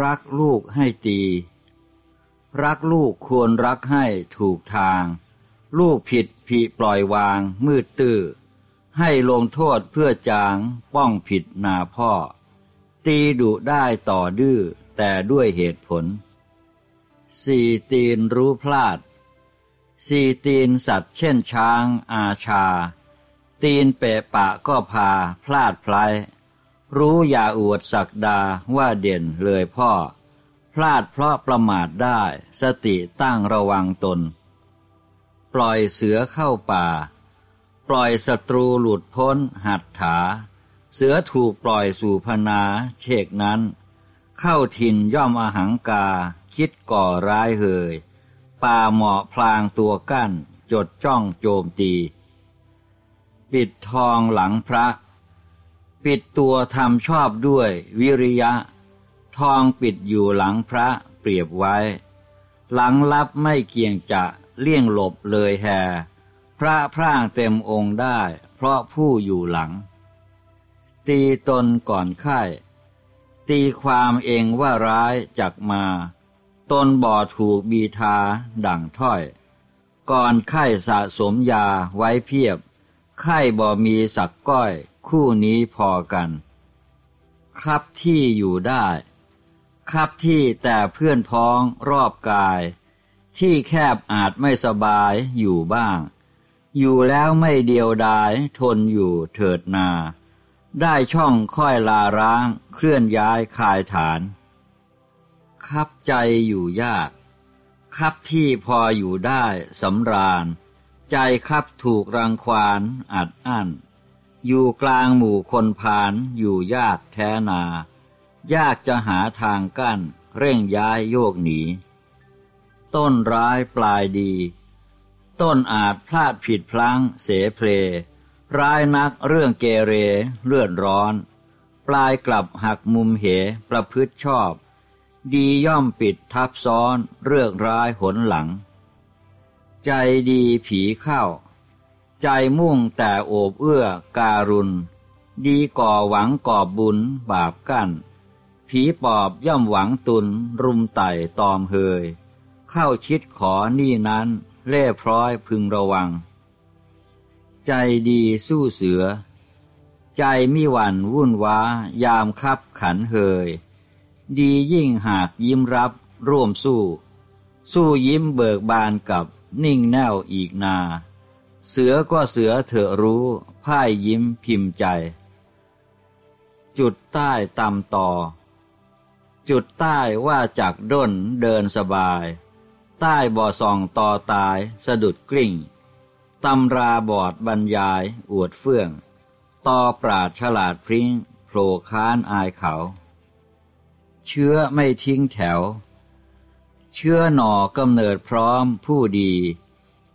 รักลูกให้ตี รักลูกควรรักให้ถูกทาง ลูกผิดผิปล่อยวางมืดตื้อ ให้ลงโทษเพื่อจางป้องผิดนาพ่อ ตีดุได้ต่อดื้อแต่ด้วยเหตุผลสี่ตีนรู้พลาด สี่ตีนสัตว์เช่นช้างอาชา ตีนเปะปะก็พาพลาดพลาย รู้อย่าอวดศักดาว่าเด่นเลยพ่อ พลาดเพราะประมาทได้สติตั้งระวังตน ปล่อยเสือเข้าป่า ปล่อยศัตรูหลุดพ้นหัดถา เสือถูกปล่อยสู่พนาเชกนั้น เข้าถิ่นย่อมอาหังกา คิดก่อร้ายเฮยป่าเหมาะพลางตัวกั้น จดจ้องโจมตี ปิดทองหลังพระ ปิดตัวทำชอบด้วยวิริยะ ทองปิดอยู่หลังพระเปรียบไว้ หลังลับไม่เกี่ยงจะเลี่ยงหลบเลยแฮพระพร่างเต็มองค์ได้เพราะผู้อยู่หลัง ตีตนก่อนไข้ตีความเองว่าร้ายจักมา ตนบ่อถูกบีทาดั่งถ้อย ก่อนไข้สะสมยาไว้เพียบ ไข่บ่มีสักก้อย คู่นี้พอกัน ครับที่อยู่ได้ ครับที่แต่เพื่อนพ้องรอบกาย ที่แคบอาจไม่สบายอยู่บ้าง อยู่แล้วไม่เดียวดายทนอยู่เถิดนา ได้ช่องค่อยลาร้างเคลื่อนย้ายคายฐาน คับใจอยู่ยากคับที่พออยู่ได้สำราญ ใจคับถูกรังควานอัดอั้น อยู่กลางหมู่คนพานอยู่ยากแท้นา ยากจะหาทางกั้น เร่งย้ายโยกหนี ต้นร้ายปลายดี ต้นอาจพลาดผิดพลั้งเสเพล ร้ายนักเรื่องเกเรเลื่อดร้อน ปลายกลับหักมุมเหประพฤติชอบ ดีย่อมปิดทับซ้อนเรื่องร้ายหนหลัง ใจดีผีเข้า ใจมุ่งแต่โอบเอื้อการุณ ดีก่อหวังกอบบุญบาปกั้น ผีปอบย่อมหวังตุน รุมไต่ตอมเฮย เข้าชิดขอนี่นั้น เล่พร้อยพึงระวัง ใจดีสู้เสือ ใจมิหวั่นวุ่นว้ายามคับขันเฮย ดียิ่งหากยิ้มรับร่วมสู้ สู้ยิ้มเบิกบานกับนิ่งแน่วอีกนา เสือก็เสือเถอะรู้พ่ายยิ้มพิมพ์ใจ จุดใต้ตำต่อ จุดใต้ว่าจากด้นเดินสบาย ใต้บ่อส่องต่อตายสะดุดกริ่งตำราบอดบรรยายอวดเฟื่อง ต่อปราดฉลาดพริ้งโผล่ค้านอายเขา เชื้อไม่ทิ้งแถว เชื้อหน่อกำเนิดพร้อมผู้ดี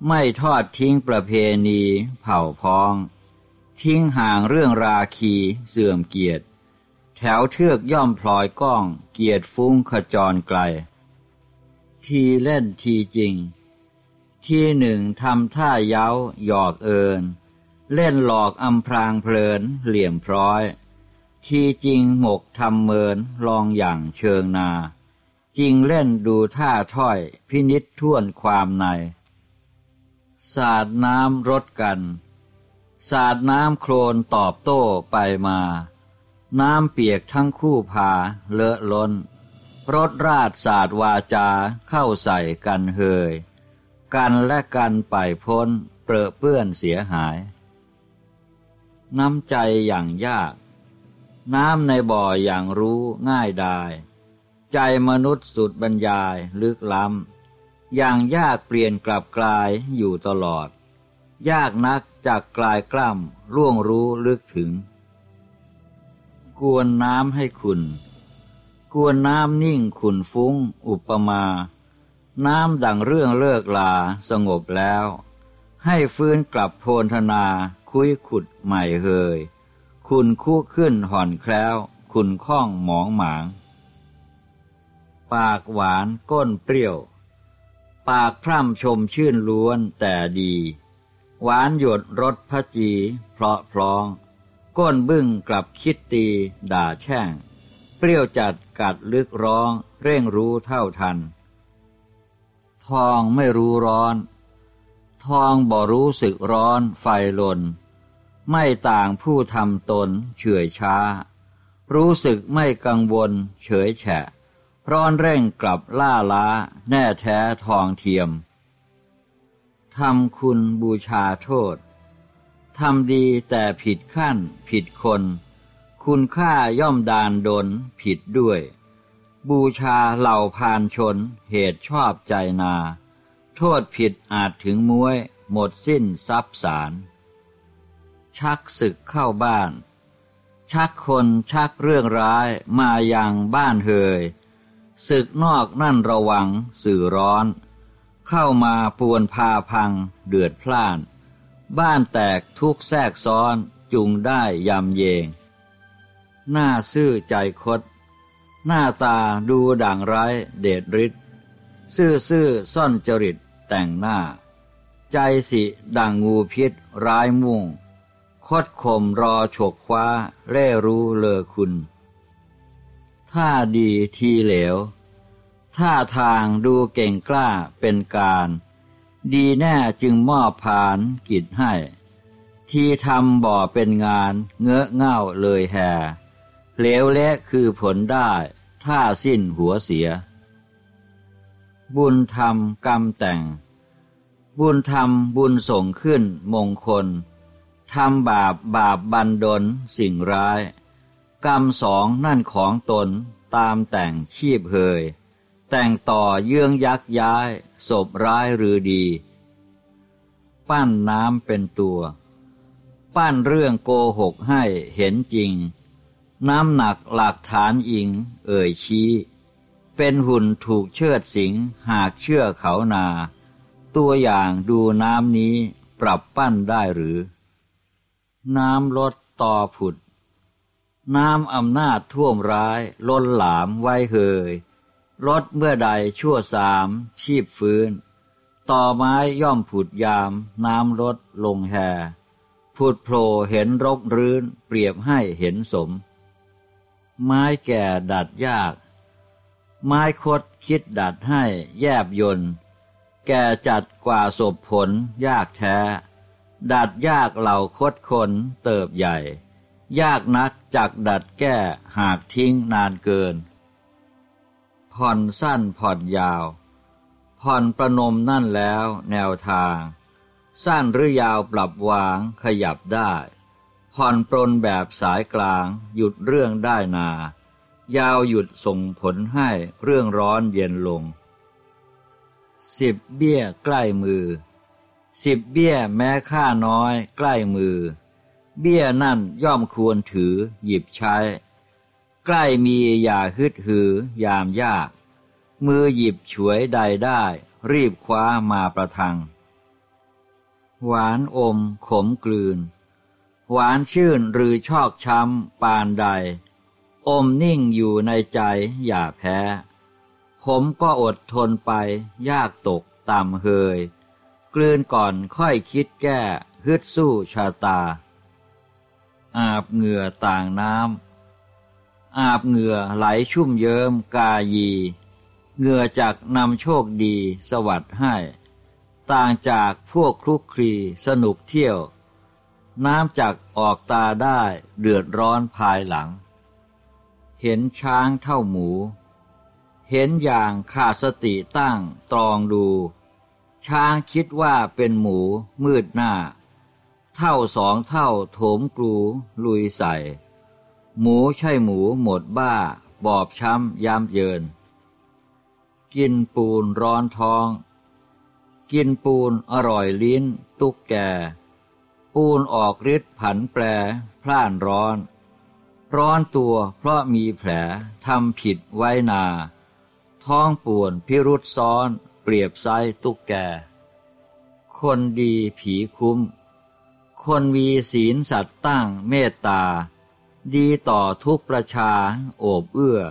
ไม่ทอดทิ้งประเพณีเผ่าพ้อง ทิ้งห่างเรื่องราคีเสื่อมเกียรติ แถวเทือกย่อมพลอยก้องเกียรติฟุ้งขจรไกล ทีเล่นทีจริง ทีหนึ่งทำท่าเย้าหยอกเอิน เล่นหลอกอำพรางเพลินเหลี่ยมพร้อย ทีจริงหมกทำเมินลองอย่างเชิงนา จริงเล่นดูท่าถ้อยพินิษท่วนความใน สาดน้ำรดกัน สาดน้ำโครนตอบโต้ไปมา น้ำเปียกทั้งคู่พาเลอะล้น รถราดสาดวาจาเข้าใส่กันเฮย กันและกันไปพ้นเปรอะเปื้อนเสียหาย น้ำใจอย่างยาก น้ำในบ่ออย่างรู้ง่ายดาย ใจมนุษย์สุดบรรยายลึกล้ำ อย่างยากเปลี่ยนกลับกลายอยู่ตลอด ยากนักจากกลายกล้ำร่วงรู้ลึกถึง กวนน้ำให้คุณ กวนน้ำนิ่งขุนฟุ้ง อุปมา น้ำดังเรื่องเลิกลาสงบแล้ว ให้ฟื้นกลับโพนธนาคุยขุดใหม่เฮย คุณคู่ขึ้นห่อนแคล้ว คุณข้องหมองหมาง ปากหวานก้นเปรี้ยว ปากพร่ำชมชื่นล้วนแต่ดี หวานหยดรสพระจี เพราะพร้อง ก้นบึ้งกลับคิดตี ด่าแช่ง เปรี้ยวจัดกัดลึกร้อง เร่งรู้เท่าทัน ทองไม่รู้ร้อน ทองบ่รู้สึกร้อนไฟลน ไม่ต่างผู้ทำตนเฉื่อยช้า รู้สึกไม่กังวลเฉยแฉะ ร้อนเร่งกลับล่าล้า แน่แท้ทองเทียมทำคุณบูชาโทษทำดีแต่ผิดขั้น ผิดคน คุณค่าย่อมดานดนผิดด้วย บูชาเหล่าพานชน เหตุชอบใจนา โทษผิดอาจถึงม้วย หมดสิ้นทรัพย์สาร ชักศึกเข้าบ้าน ชักคนชักเรื่องร้ายมาอยังบ้านเฮย ศึกนอกนั่นระวังสื่อร้อน เข้ามาปวนพาพัง เดือดพล่าน บ้านแตกทุกแทรกซ้อนจุงได้ยำเยง หน้าซื่อใจคด หน้าตาดูด่างร้ายเดชฤทธิ์ซื่อซื่อซ่อนจริตแต่งหน้า ใจสิดังงูพิษร้ายมุ่ง คดข่มรอฉกคว้าเร่รู้เลอคุณ ท่าดีทีเหลว ท่าทางดูเก่งกล้าเป็นการ ดีแน่จึงมอบผานกิจให้ ที่ทำบ่อเป็นงานเงอะเง่าเลยแห่เหลวเละคือผลได้ ถ้าสิ้นหัวเสีย บุญธรรมกรรมแต่ง บุญธรรมบุญส่งขึ้นมงคลทำบาปบาปบันดลสิ่งร้าย กรรมสองนั่นของตนตามแต่งชีพเฮยแต่งต่อเยื่องยักย้ายศพร้ายหรือดี ปั้นน้ำเป็นตัว ปั้นเรื่องโกหกให้เห็นจริง น้ำหนักหลักฐานอิง เอ่ยชี้ เป็นหุ่นถูกเชิดสิงหากเชื่อเขานา ตัวอย่างดูน้ำนี้ปรับปั้นได้หรือ น้ำลดต่อผุด น้ำอำนาจท่วมร้ายล้นหลามไว้เฮยลดเมื่อใดชั่วสาม ชีพฟื้น ต่อไม้ย่อมผุดยาม น้ำลดลงแห่ผุดโผล่เห็นรกรื้น เปรียบให้เห็นสม ไม้แก่ดัดยาก ไม้คดคิดดัดให้แยบยนแก่จัดกว่าศพผลยากแท้ ดัดยากเหล่าคดคนเติบใหญ่ ยากนักจักดัดแก้หากทิ้งนานเกิน ผ่อนสั้นผ่อนยาว ผ่อนประนมนั่นแล้วแนวทาง สั้นหรือยาวปรับวางขยับได้ ผ่อนปรนแบบสายกลางหยุดเรื่องได้นา ยาวหยุดส่งผลให้เรื่องร้อนเย็นลงสิบเบี้ยใกล้มือสิบเบี้ยแม้ค่าน้อยใกล้มือ เบี้ยนั่นย่อมควรถือหยิบใช้ ใกล้มีอย่าฮึดหือยามยาก มือหยิบฉวยใดได้ รีบคว้ามาประทัง หวานอมขมกลืน หวานชื่นหรือชอกช้ำปานใด อมนิ่งอยู่ในใจอย่าแพ้ผมก็อดทนไป ยากตกต่ำเฮย กลืนก่อนค่อยคิดแก้ฮึดสู้ชาตา อาบเหงื่อต่างน้ำอาบเหงื่อไหลชุ่มเยิ้มกายี เหงื่อจากนำโชคดีสวัสดให้ ต่างจากพวกคลุกคลีสนุกเที่ยว น้ำจากออกตาได้เดือดร้อนภายหลัง เห็นช้างเท่าหมู เห็นอย่างขาดสติตั้งตรองดู ช้างคิดว่าเป็นหมูมืดหน้า เท่าสองเท่าโถมกลูลุยใส่ หมูใช่หมูหมดบ้า บอบช้ำยามเยิน กินปูนร้อนท้อง กินปูนอร่อยลิ้น ตุกแก ปูนออกฤทธิ์ผันแปร พล่านร้อน ร้อนตัวเพราะมีแผลทำผิดไว้นา ท้องป่วนพิรุษซ้อน เปรียบไซตุกแก คนดีผีคุ้ม คนมีศีลสัตว์ตั้งเมตตา ดีต่อทุกประชา โอบเอื้อ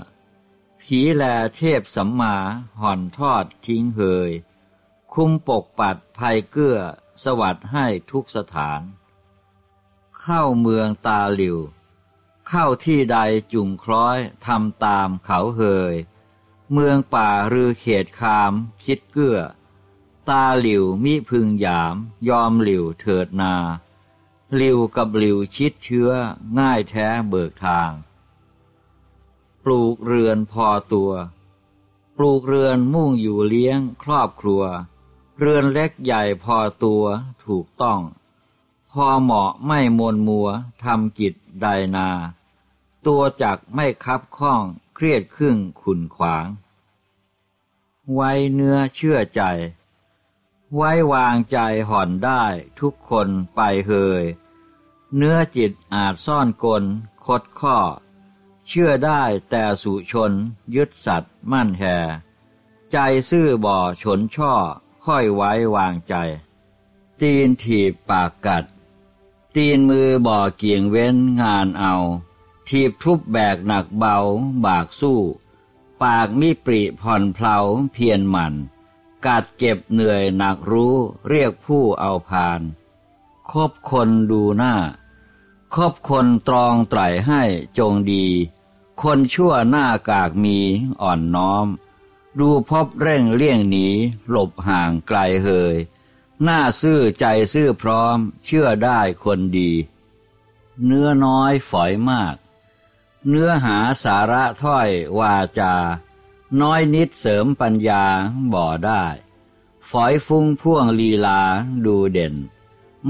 ผีแลเทพสัมมาห่อนทอดทิ้งเหย คุ้มปกปัดภัยเกื้อ สวัสดให้ทุกสถาน เข้าเมืองตาหลิว เข้าที่ใดจุ่มคล้อยทำตามเขาเหย เมืองป่ารือเขตคามคิดเกื้อตาหลิวมิพึงยาม ยอมหลิวเถิดนา หลิวกับหลิวชิดเชื้อง่ายแท้เบิกทาง ปลูกเรือนพอตัว ปลูกเรือนมุ่งอยู่เลี้ยงครอบครัว เรือนเล็กใหญ่พอตัวถูกต้อง พอเหมาะไม่มวนมัวทำกิจใดนา ตัวจักไม่คับข้องเครียดครึ่งขุนขวาง ไว้เนื้อเชื่อใจไว้วางใจห่อนได้ทุกคนไปเฮย เนื้อจิตอาจซ่อนกล คดข้อ เชื่อได้แต่สุชน ยึดสัตว์มั่นแห่ใจซื่อบ่อฉนช่อ ค่อยไว้วางใจ ตีนถีบปากกัด ตีนมือบ่อเกี่ยงเว้นงานเอาทีบทุบแบกหนักเบา บากสู้ ปากมิปริผ่อนเพลาเพียรหมันกัดเก็บเหนื่อยหนักรู้เรียกผู้เอาพาน คบคนดูหน้า คบคนตรองไตรให้จงดี คนชั่วหน้ากากมีอ่อนน้อม ดูพบเร่งเลี่ยงหนีหลบห่างไกลเหยหน้าซื่อใจซื่อพร้อม เชื่อได้คนดี เนื้อน้อยฝอยมาก เนื้อหาสาระถ้อยวาจา น้อยนิดเสริมปัญญาบ่ได้ ฝอยฟุ้งพ่วงลีลาดูเด่น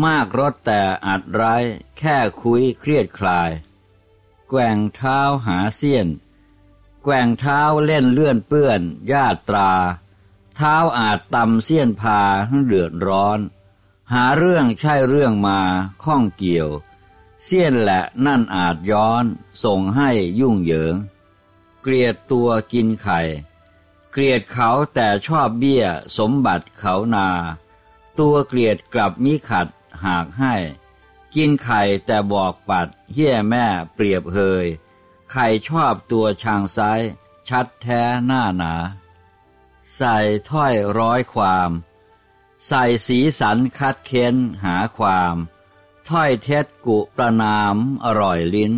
มากรถแต่อัดร้าย แค่คุยเครียดคลาย แกว่งเท้าหาเสี้ยน แกว่งเท้าเล่นเลื่อนเปื้อนญาตรา เท้าอาจตำเสี้ยนพาเดือดร้อน หาเรื่องใช่เรื่องมาข้องเกี่ยว เสี้ยนแหละนั่นอาจย้อนส่งให้ยุ่งเหยิง เกลียดตัวกินไข่ เกลียดเขาแต่ชอบเบี้ยสมบัติเขานา ตัวเกลียดกลับมิขัด หากให้ กินไข่แต่บอกปัดเฮี้ยแม่เปรียบเฮย ไข่ชอบตัวชางซ้ายชัดแท้หน้าหนา ใส่ถ้อยร้อยความ ใส่สีสันคัดเค้นหาความ ถ้อยเท็จกุประนามอร่อยลิ้น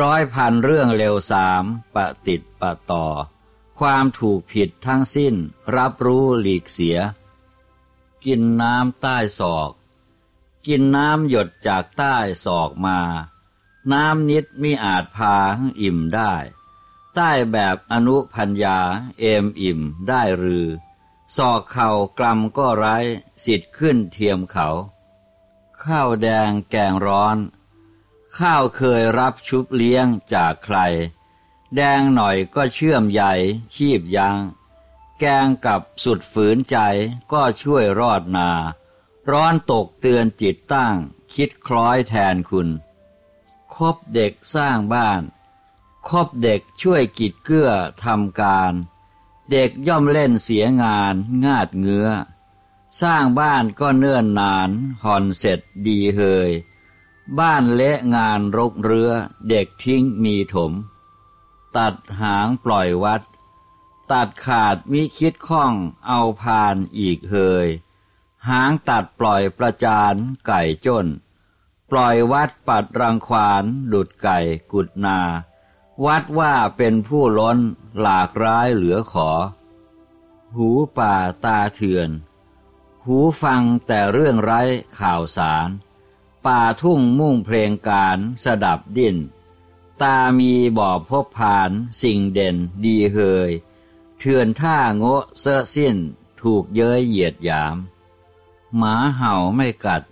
ร้อยพันเรื่องเร็วสามปะติดปะต่อ ความถูกผิดทั้งสิ้นรับรู้หลีกเสีย กินน้ำใต้ศอก กินน้ำหยดจากใต้ศอกมา น้ำนิดมิอาจพาอิ่มได้ ใต้แบบอนุพัญญาเอมอิ่มได้หรือศอกเข่ากลำก็ไร้สิทธิ์ขึ้นเทียมเขา ข้าวแดงแกงร้อน ข้าวเคยรับชุบเลี้ยงจากใคร แดงหน่อยก็เชื่อมใหญ่ชีพยัง แกงกับสุดฝืนใจก็ช่วยรอดนา ร้อนตกเตือนจิตตั้ง คิดคล้อยแทนคุณ คบเด็กสร้างบ้าน คบเด็กช่วยกิจเกื้อทำการ เด็กย่อมเล่นเสียงานงาดเงื้อ สร้างบ้านก็เนื่อนนานห่อนเสร็จดีเฮย บ้านเละงานรกเรือ เด็กทิ้งมีถม ตัดหางปล่อยวัด ตัดขาดมิคิดข้องเอาพานอีกเฮย หางตัดปล่อยประจานไก่จน ปล่อยวัดปัดรังควานดุดไก่กุดนา วัดว่าเป็นผู้ล้นหลากร้ายเหลือขอ หูป่าตาเถื่อน หูฟังแต่เรื่องไร้ข่าวสาร ป่าทุ่งมุ่งเพลงการสดับดิ้น ตามีบ่อพบผ่านสิ่งเด่นดีเฮย เถื่อนท่าโงะเสื้อสิ้นถูกเย้ยเหยียดหยาม หมาเห่าไม่กัด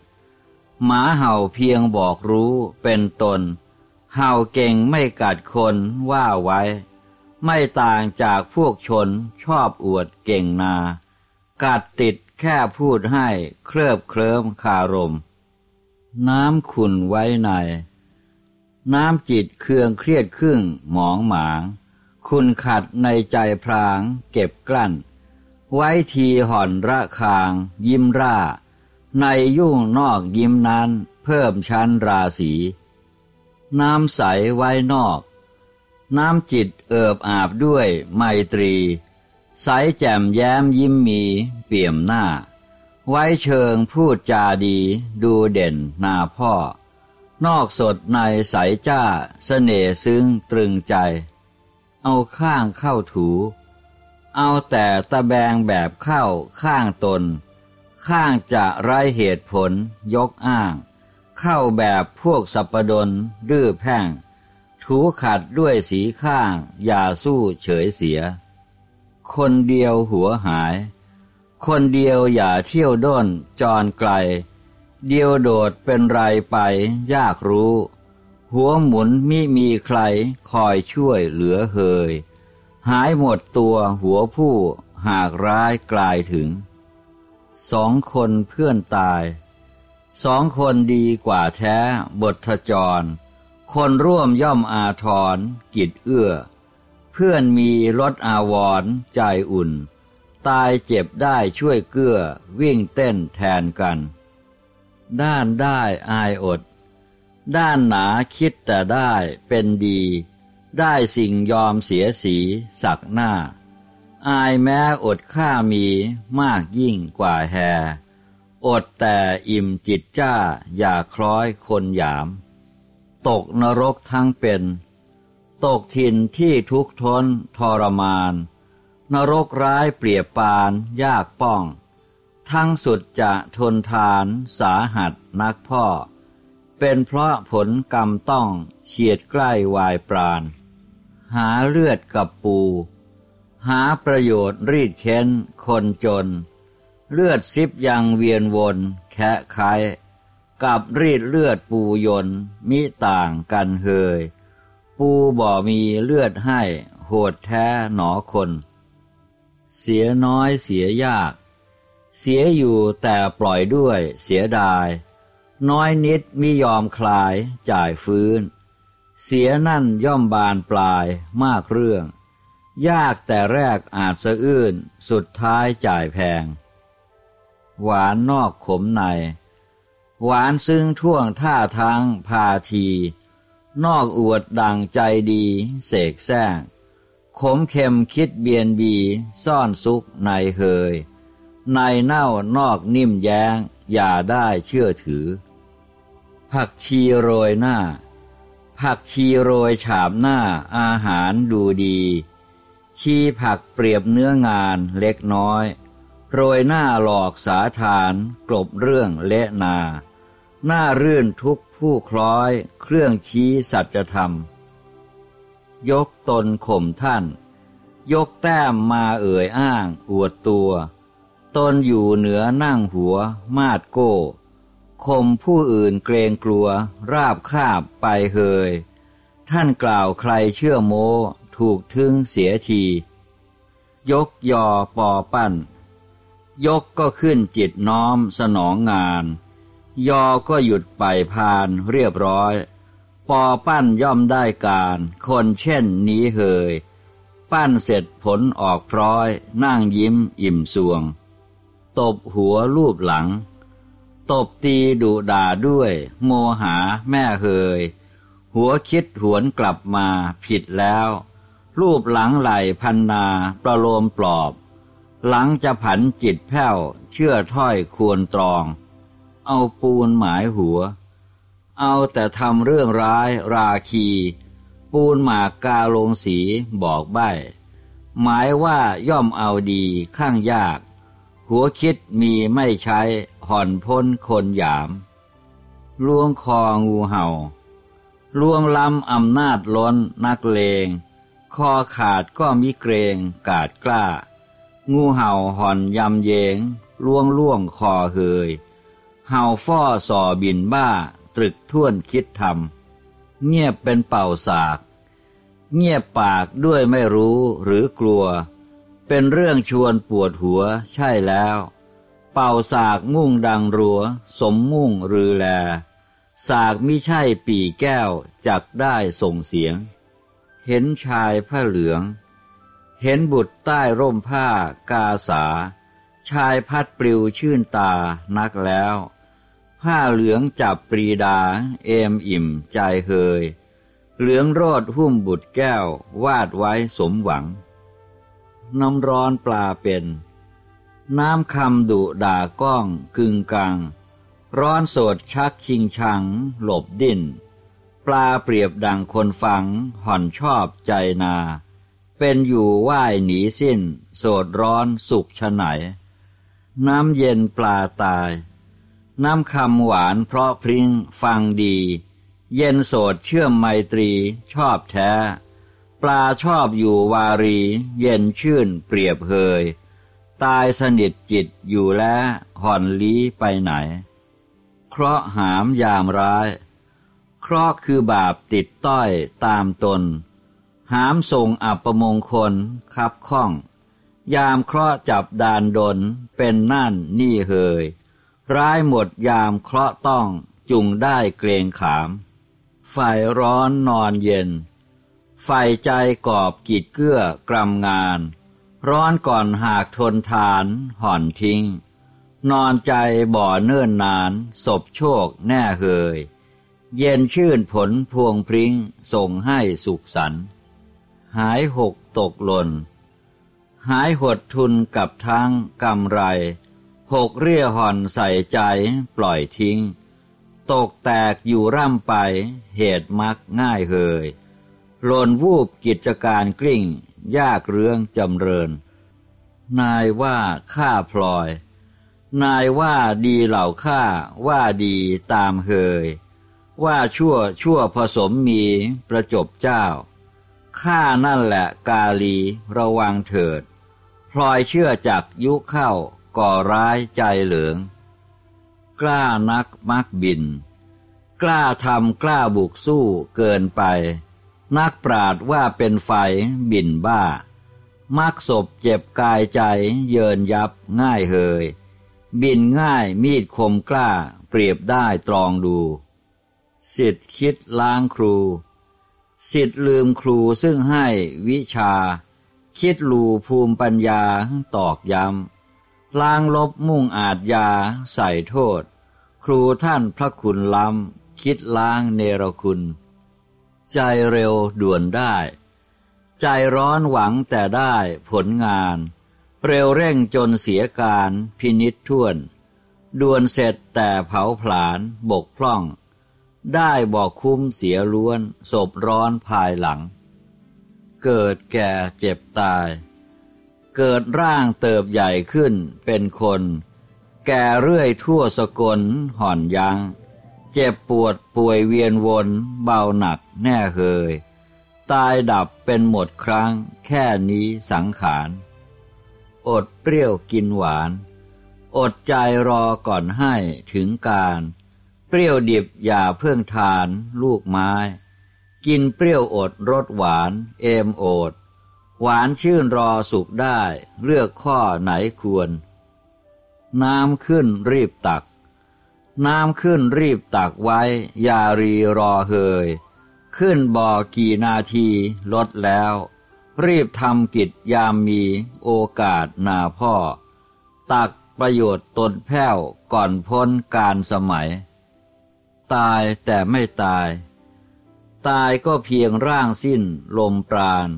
หมาเห่าเพียงบอกรู้เป็นตน เห่าเก่งไม่กัดคนว่าไว้ ไม่ต่างจากพวกชนชอบอวดเก่งนา กัดติดแค่พูดให้เคลิบเคลิ้มคารม น้ำขุนไว้ใน น้ำจิตเครืองเครียดครึ่งหมองหมาง คุณขัดในใจพรางเก็บกลั้น ไว้ทีห่อนระคาง ยิ้มร่า ในยุ่งนอกยิ้มนั้น เพิ่มชั้นราศี น้ำใสไว้นอก น้ำจิตเอิบอาบด้วยไมตรี ใสแจ่มแย้มยิ้มมีเปี่ยมหน้า ไว้เชิงพูดจาดีดูเด่นนาพ่อ นอกสดในใสจ้าสเสน่ซึ้งตรึงใจ เอาข้างเข้าถู เอาแต่ตะแบงแบบเข้าข้างตน ข้างจะไรเหตุผลยกอ้าง เข้าแบบพวกสัปดนดื้อแพ่ง ถูขัดด้วยสีข้าง อย่าสู้เฉยเสีย คนเดียวหัวหาย คนเดียวอย่าเที่ยวด้นจรไกล เดียวโดดเป็นไรไปยากรู้ หัวหมุนมิมีใครคอยช่วยเหลือเฮย หายหมดตัวหัวผู้หากร้ายกลายถึง สองคนเพื่อนตาย สองคนดีกว่าแท้บทจร คนร่วมย่อมอาทร กิจเอื้อ เพื่อนมีรถอาวรใจอุ่น ตายเจ็บได้ช่วยเกื้อวิ่งเต้นแทนกัน ด้านได้อายอด ด้านหนาคิดแต่ได้เป็นดี ได้สิ่งยอมเสียสีสักหน้า อายแม้อดข้ามีมากยิ่งกว่าแฮ อดแต่อิ่มจิตจ้าอย่าคล้อยคนหยาม ตกนรกทั้งเป็น ตกทิ่นที่ทุกทนทรมาน นรกร้ายเปรียบปานยากป้อง ทั้งสุดจะทนทานสาหัสนักพ่อเป็นเพราะผลกรรมต้องเฉียดใกล้วายปราณ หาเลือดกับปู หาประโยชน์รีดเค้น คนจน เลือดซิบยังเวียนวนแคะคายกับรีดเลือดปูยนมิต่างกันเฮย ปูบ่มีเลือดให้ โหดแท้หนอคน เสียน้อยเสียยาก เสียอยู่แต่ปล่อยด้วยเสียดาย น้อยนิดมิยอมคลายจ่ายฟื้น เสียนั่นย่อมบานปลายมากเรื่อง ยากแต่แรกอาจสะอื้นสุดท้ายจ่ายแพง หวานนอกขมใน หวานซึ่งท่วงท่าทางพาที นอกอวดดังใจดีเสกแซงขมเค็มคิดเบียนบีซ่อนซุกในเฮยในเน่านอกนิ่มแย้ง อย่าได้เชื่อถือ ผักชีโรยหน้า ผักชีโรยฉาบหน้าอาหารดูดี ชีผักเปรียบเนื้องานเล็กน้อย โรยหน้าหลอกสาทานกลบเรื่องเละนา หน้ารื่นทุกผู้คล้อยเครื่องชี้สัจธรรม ยกตนข่มท่าน ยกแต้มมาเอ่ยอ้างอวดตัว ตนอยู่เหนือนั่งหัวมาดโก้ ข่มผู้อื่นเกรงกลัว ราบคาบไปเฮย ท่านกล่าวใครเชื่อโมถูกทึงเสียที ยกยอปอปั้น ยกก็ขึ้นจิตน้อมสนองงาน ยอก็หยุดไปพานเรียบร้อย ปอปั้นย่อมได้การ คนเช่นนี้เฮย ปั้นเสร็จผลออกพร้อย นั่งยิ้มอิ่มสวง ตบหัวรูปหลัง ตบตีดุด่าด้วย โมหาแม่เฮย หัวคิดหวนกลับมาผิดแล้ว รูปหลังไหลพันนาประโลมปลอบ หลังจะผันจิตแผ้วเชื่อถ้อยควรตรอง เอาปูนหมายหัว เอาแต่ทำเรื่องร้ายราคี ปูนหมากกาลงสีบอกใบ้หมายว่าย่อมเอาดีข้างยาก หัวคิดมีไม่ใช้ห่อนพ้นคนหยามลวงคองูเห่าลวงล้ำอำนาจล้นนักเลง คอขาดก็มิเกรงกาดกล้า งูเห่าห่อนยำเยงล่วงล่วงคอเฮย เห่าฟ้อส่อบินบ้าตรึกท่วนคิดทำเงียบเป็นเป่าสาก เงียบปากด้วยไม่รู้หรือกลัว เป็นเรื่องชวนปวดหัวใช่แล้ว เป่าสากมุ่งดังรัว สมมุ่งรือแล สากมิใช่ปีแก้วจักได้ส่งเสียง เห็นชายผ้าเหลือง เห็นบุตรใต้ร่มผ้ากาสา ชายพัดปลิวชื่นตานักแล้ว ผ้าเหลืองจับปรีดา เอมอิ่มใจเฮย เหลืองโรดหุ้มบุตรแก้ววาดไว้สมหวัง น้ำร้อนปลาเป็น น้ำคำดุด่าก้องกึงกัง ร้อนโสดชักชิงชัง หลบดิ้น ปลาเปรียบดังคนฟังห่อนชอบใจนา เป็นอยู่ว่ายหนีสิ้น โสดร้อนสุขฉไหน น้ำเย็นปลาตาย น้ำคำหวานเพราะพริ้งฟังดี เย็นโสดเชื่อมไมตรีชอบแท้ ปลาชอบอยู่วารี เย็นชื่นเปรียบเฮย ตายสนิทจิตอยู่แล้วห่อนลี้ไปไหน เคราะหามยามร้าย เคราะคือบาปติดต้อยตามตน หามส่งอัปมงคลคับข้อง ยามเคราะห์จับดานดนเป็นนั่นนี่เฮย ร้ายหมดยามเคราะห์ต้องจุงได้เกรงขามไฟร้อนนอนเย็น ไฟใจกอบกิดเกื้อกรำงาน ร้อนก่อนหากทนทานห่อนทิ้ง นอนใจบ่อเนิ่นนานศพโชคแน่เฮย เย็นชื่นผลพวงพริ้งส่งให้สุขสันหายหกตกหล่น หายหดทุนกับทั้งกำไร หกเรียห่อนใส่ใจปล่อยทิ้ง ตกแตกอยู่ร่ำไปเหตุมักง่ายเฮย หล่นวูบกิจการกลิ้ง ยากเรืองจำเริญ นายว่าข้าพลอย นายว่าดีเหล่าข้าว่าดีตามเฮย ว่าชั่วชั่วผสมมีประจบเจ้า ข้านั่นแหละกาลีระวังเถิด พลอยเชื่อจักยุเข้าก่อร้ายใจเหลือง กล้านักมักบิน กล้าทำกล้าบุกสู้เกินไป นักปราดว่าเป็นไฟบินบ้า มักศพเจ็บกายใจเยินยับง่ายเฮย บินง่ายมีดคมกล้าเปรียบได้ตรองดู สิทธิคิดล้างครู สิทธิ์ลืมครูซึ่งให้วิชา คิดลูภูมิปัญญาตอกย้ำล้างลบมุ่งอาจยาใส่โทษ ครูท่านพระคุณล้ำคิดล้างเนรคุณ ใจเร็วด่วนได้ ใจร้อนหวังแต่ได้ผลงาน เร็วเร่งจนเสียการพินิษท่วน ด่วนเสร็จแต่เผาผลาญบกพร่อง ได้บอกคุ้มเสียล้วนศพร้อนภายหลัง เกิดแก่เจ็บตาย เกิดร่างเติบใหญ่ขึ้นเป็นคน แก่เรื่อยทั่วสกลห่อนยัง เจ็บปวดป่วยเวียนวนเบาหนักแน่เฮย ตายดับเป็นหมดครั้ง แค่นี้สังขาร อดเปรี้ยวกินหวาน อดใจรอก่อนให้ถึงการ เปรี้ยวดิบอย่าเพิ่งทานลูกไม้ กินเปรี้ยวอดรสหวาน เอมโอด หวานชื่นรอสุกได้ เลือกข้อไหนควร น้ำขึ้นรีบตัก น้ำขึ้นรีบตักไว้ อย่ารีรอเฮย ขึ้นบ่อกี่นาทีลดแล้ว รีบทำกิจยามมีโอกาสนาพ่อ ตักประโยชน์ตนแพ้วก่อนพ้นการสมัย ตายแต่ไม่ตาย ตายก็เพียงร่างสิ้นลมปราณ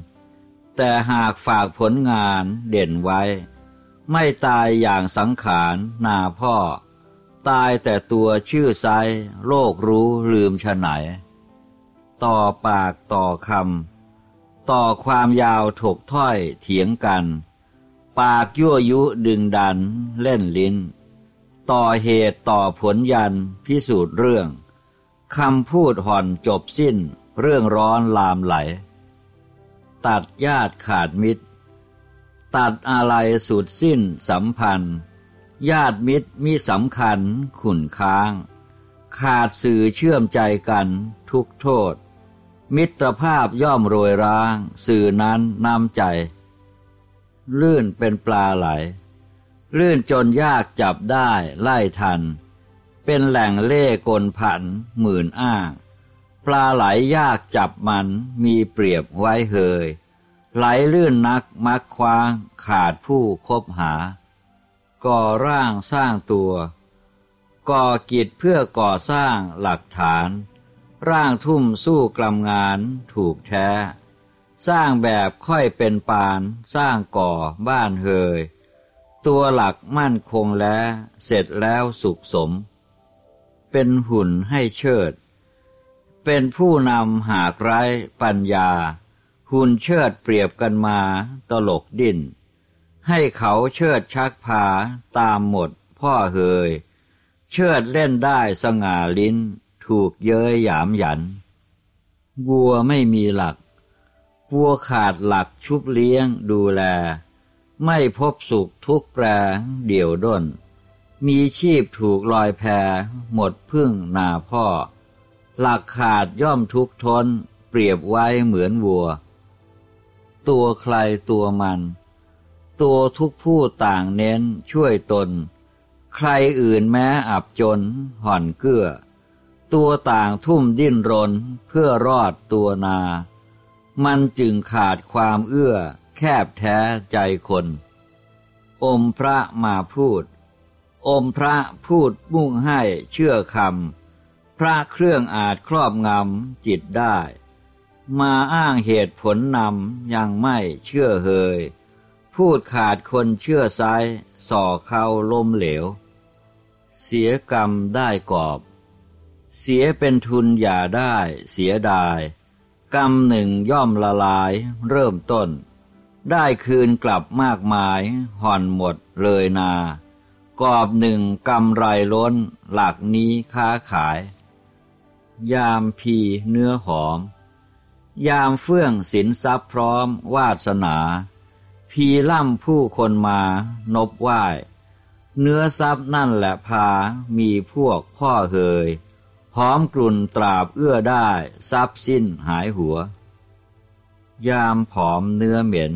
แต่หากฝากผลงานเด่นไว้ ไม่ตายอย่างสังขารนาพ่อ ตายแต่ตัวชื่อไซโลกรู้ลืมฉไหน ต่อปากต่อคำต่อความยาวถกถ้อยเถียงกัน ปากยั่วยุดึงดันเล่นลิ้น ต่อเหตุต่อผลยันพิสูจน์เรื่องคำพูดห่อนจบสิ้นเรื่องร้อนลามไหล ตัดญาติขาดมิตร ตัดอะไรสุดสิ้นสัมพันธ์ ญาติมิตรมีสำคัญ ขุนค้าง ขาดสื่อเชื่อมใจกันทุกโทษ มิตรภาพย่อมโรยร้าง สื่อนั้นน้ำใจ ลื่นเป็นปลาไหล ลื่นจนยากจับได้ไล่ทัน เป็นแหล่งเล่กลผัน หมื่นอ้าง ปลาไหลยากจับมันมีเปรียบไว้เฮยไหลลื่นนักมักคว้าง ขาดผู้คบหา ก่อร่างสร้างตัว ก่อกิจเพื่อก่อสร้างหลักฐาน ร่างทุ่มสู้กลำงานถูกแท้ สร้างแบบค่อยเป็นปาน สร้างก่อบ้านเฮย ตัวหลักมั่นคงแล้วเสร็จแล้วสุขสม เป็นหุ่นให้เชิด เป็นผู้นำหากไร้ปัญญา หุ่นเชิดเปรียบกันมาตลกดิ้น ให้เขาเชิดชักพาตามหมดพ่อเฮย เชิดเล่นได้สง่าลิ้น ถูกเย้ยหยามหยัน วัวไม่มีหลัก วัวขาดหลักชุบเลี้ยงดูแล ไม่พบสุขทุกแปรเดี่ยวด้น มีชีพถูกลอยแพหมดพึ่งนาพ่อ หลักขาดย่อมทุกทน เปรียบไว้เหมือนวัว ตัวใครตัวมัน ตัวทุกผู้ต่างเน้นช่วยตน ใครอื่นแม้อับจนห่อนเกื้อ ตัวต่างทุ่มดิ้นรนเพื่อรอดตัวนา มันจึงขาดความเอื้อแคบแท้ใจคน อมพระมาพูด อมพระพูดมุ่งให้เชื่อคำพระเครื่องอาจครอบงำจิตได้ มาอ้างเหตุผลนำยังไม่เชื่อเฮย พูดขาดคนเชื่อไซส่อเขาล้มเหลว เสียกรรมได้กอบ เสียเป็นทุนอย่าได้เสียดาย กรรมหนึ่งย่อมละลายเริ่มต้น ได้คืนกลับมากมายห่อนหมดเลยนา กอบหนึ่งกำไรล้นหลักนี้ค้าขาย ยามพีเนื้อหอม ยามเฟื่องสินทรัพย์พร้อมวาสนา พีล่ำผู้คนมานบไหวเนื้อทรัพย์นั่นแหละพา มีพวกพ่อเฮยหอมกลุ่นตราบเอื้อได้ทรัพย์สิ้นหายหัว ยามผอมเนื้อเหม็น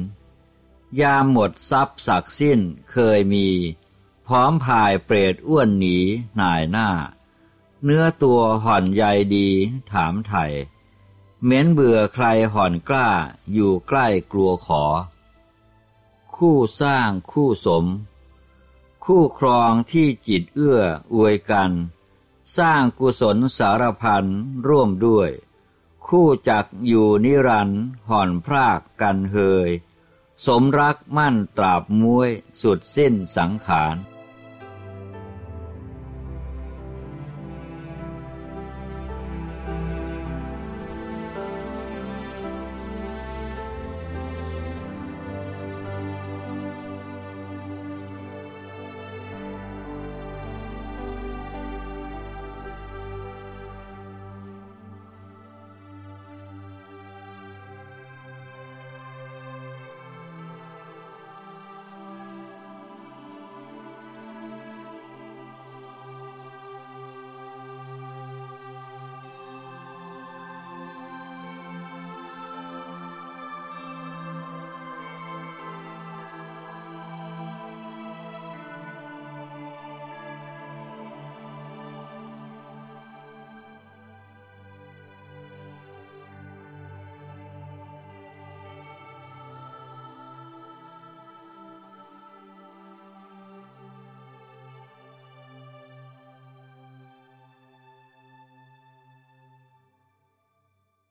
ยามหมดทรัพย์สักสิ้นเคยมี พร้อมพายเปรตอ้วนหนีหน่ายหน้า เนื้อตัวห่อนใยดีถามไถ่เหม็นเบื่อใครห่อนกล้าอยู่ใกล้กลัวขอ คู่สร้างคู่สม คู่ครองที่จิตเอื้ออวยกัน สร้างกุศลสารพันร่วมด้วย คู่จักอยู่นิรันห่อนพรากกันเฮย สมรักมั่นตราบมวยสุดสิ้นสังขาร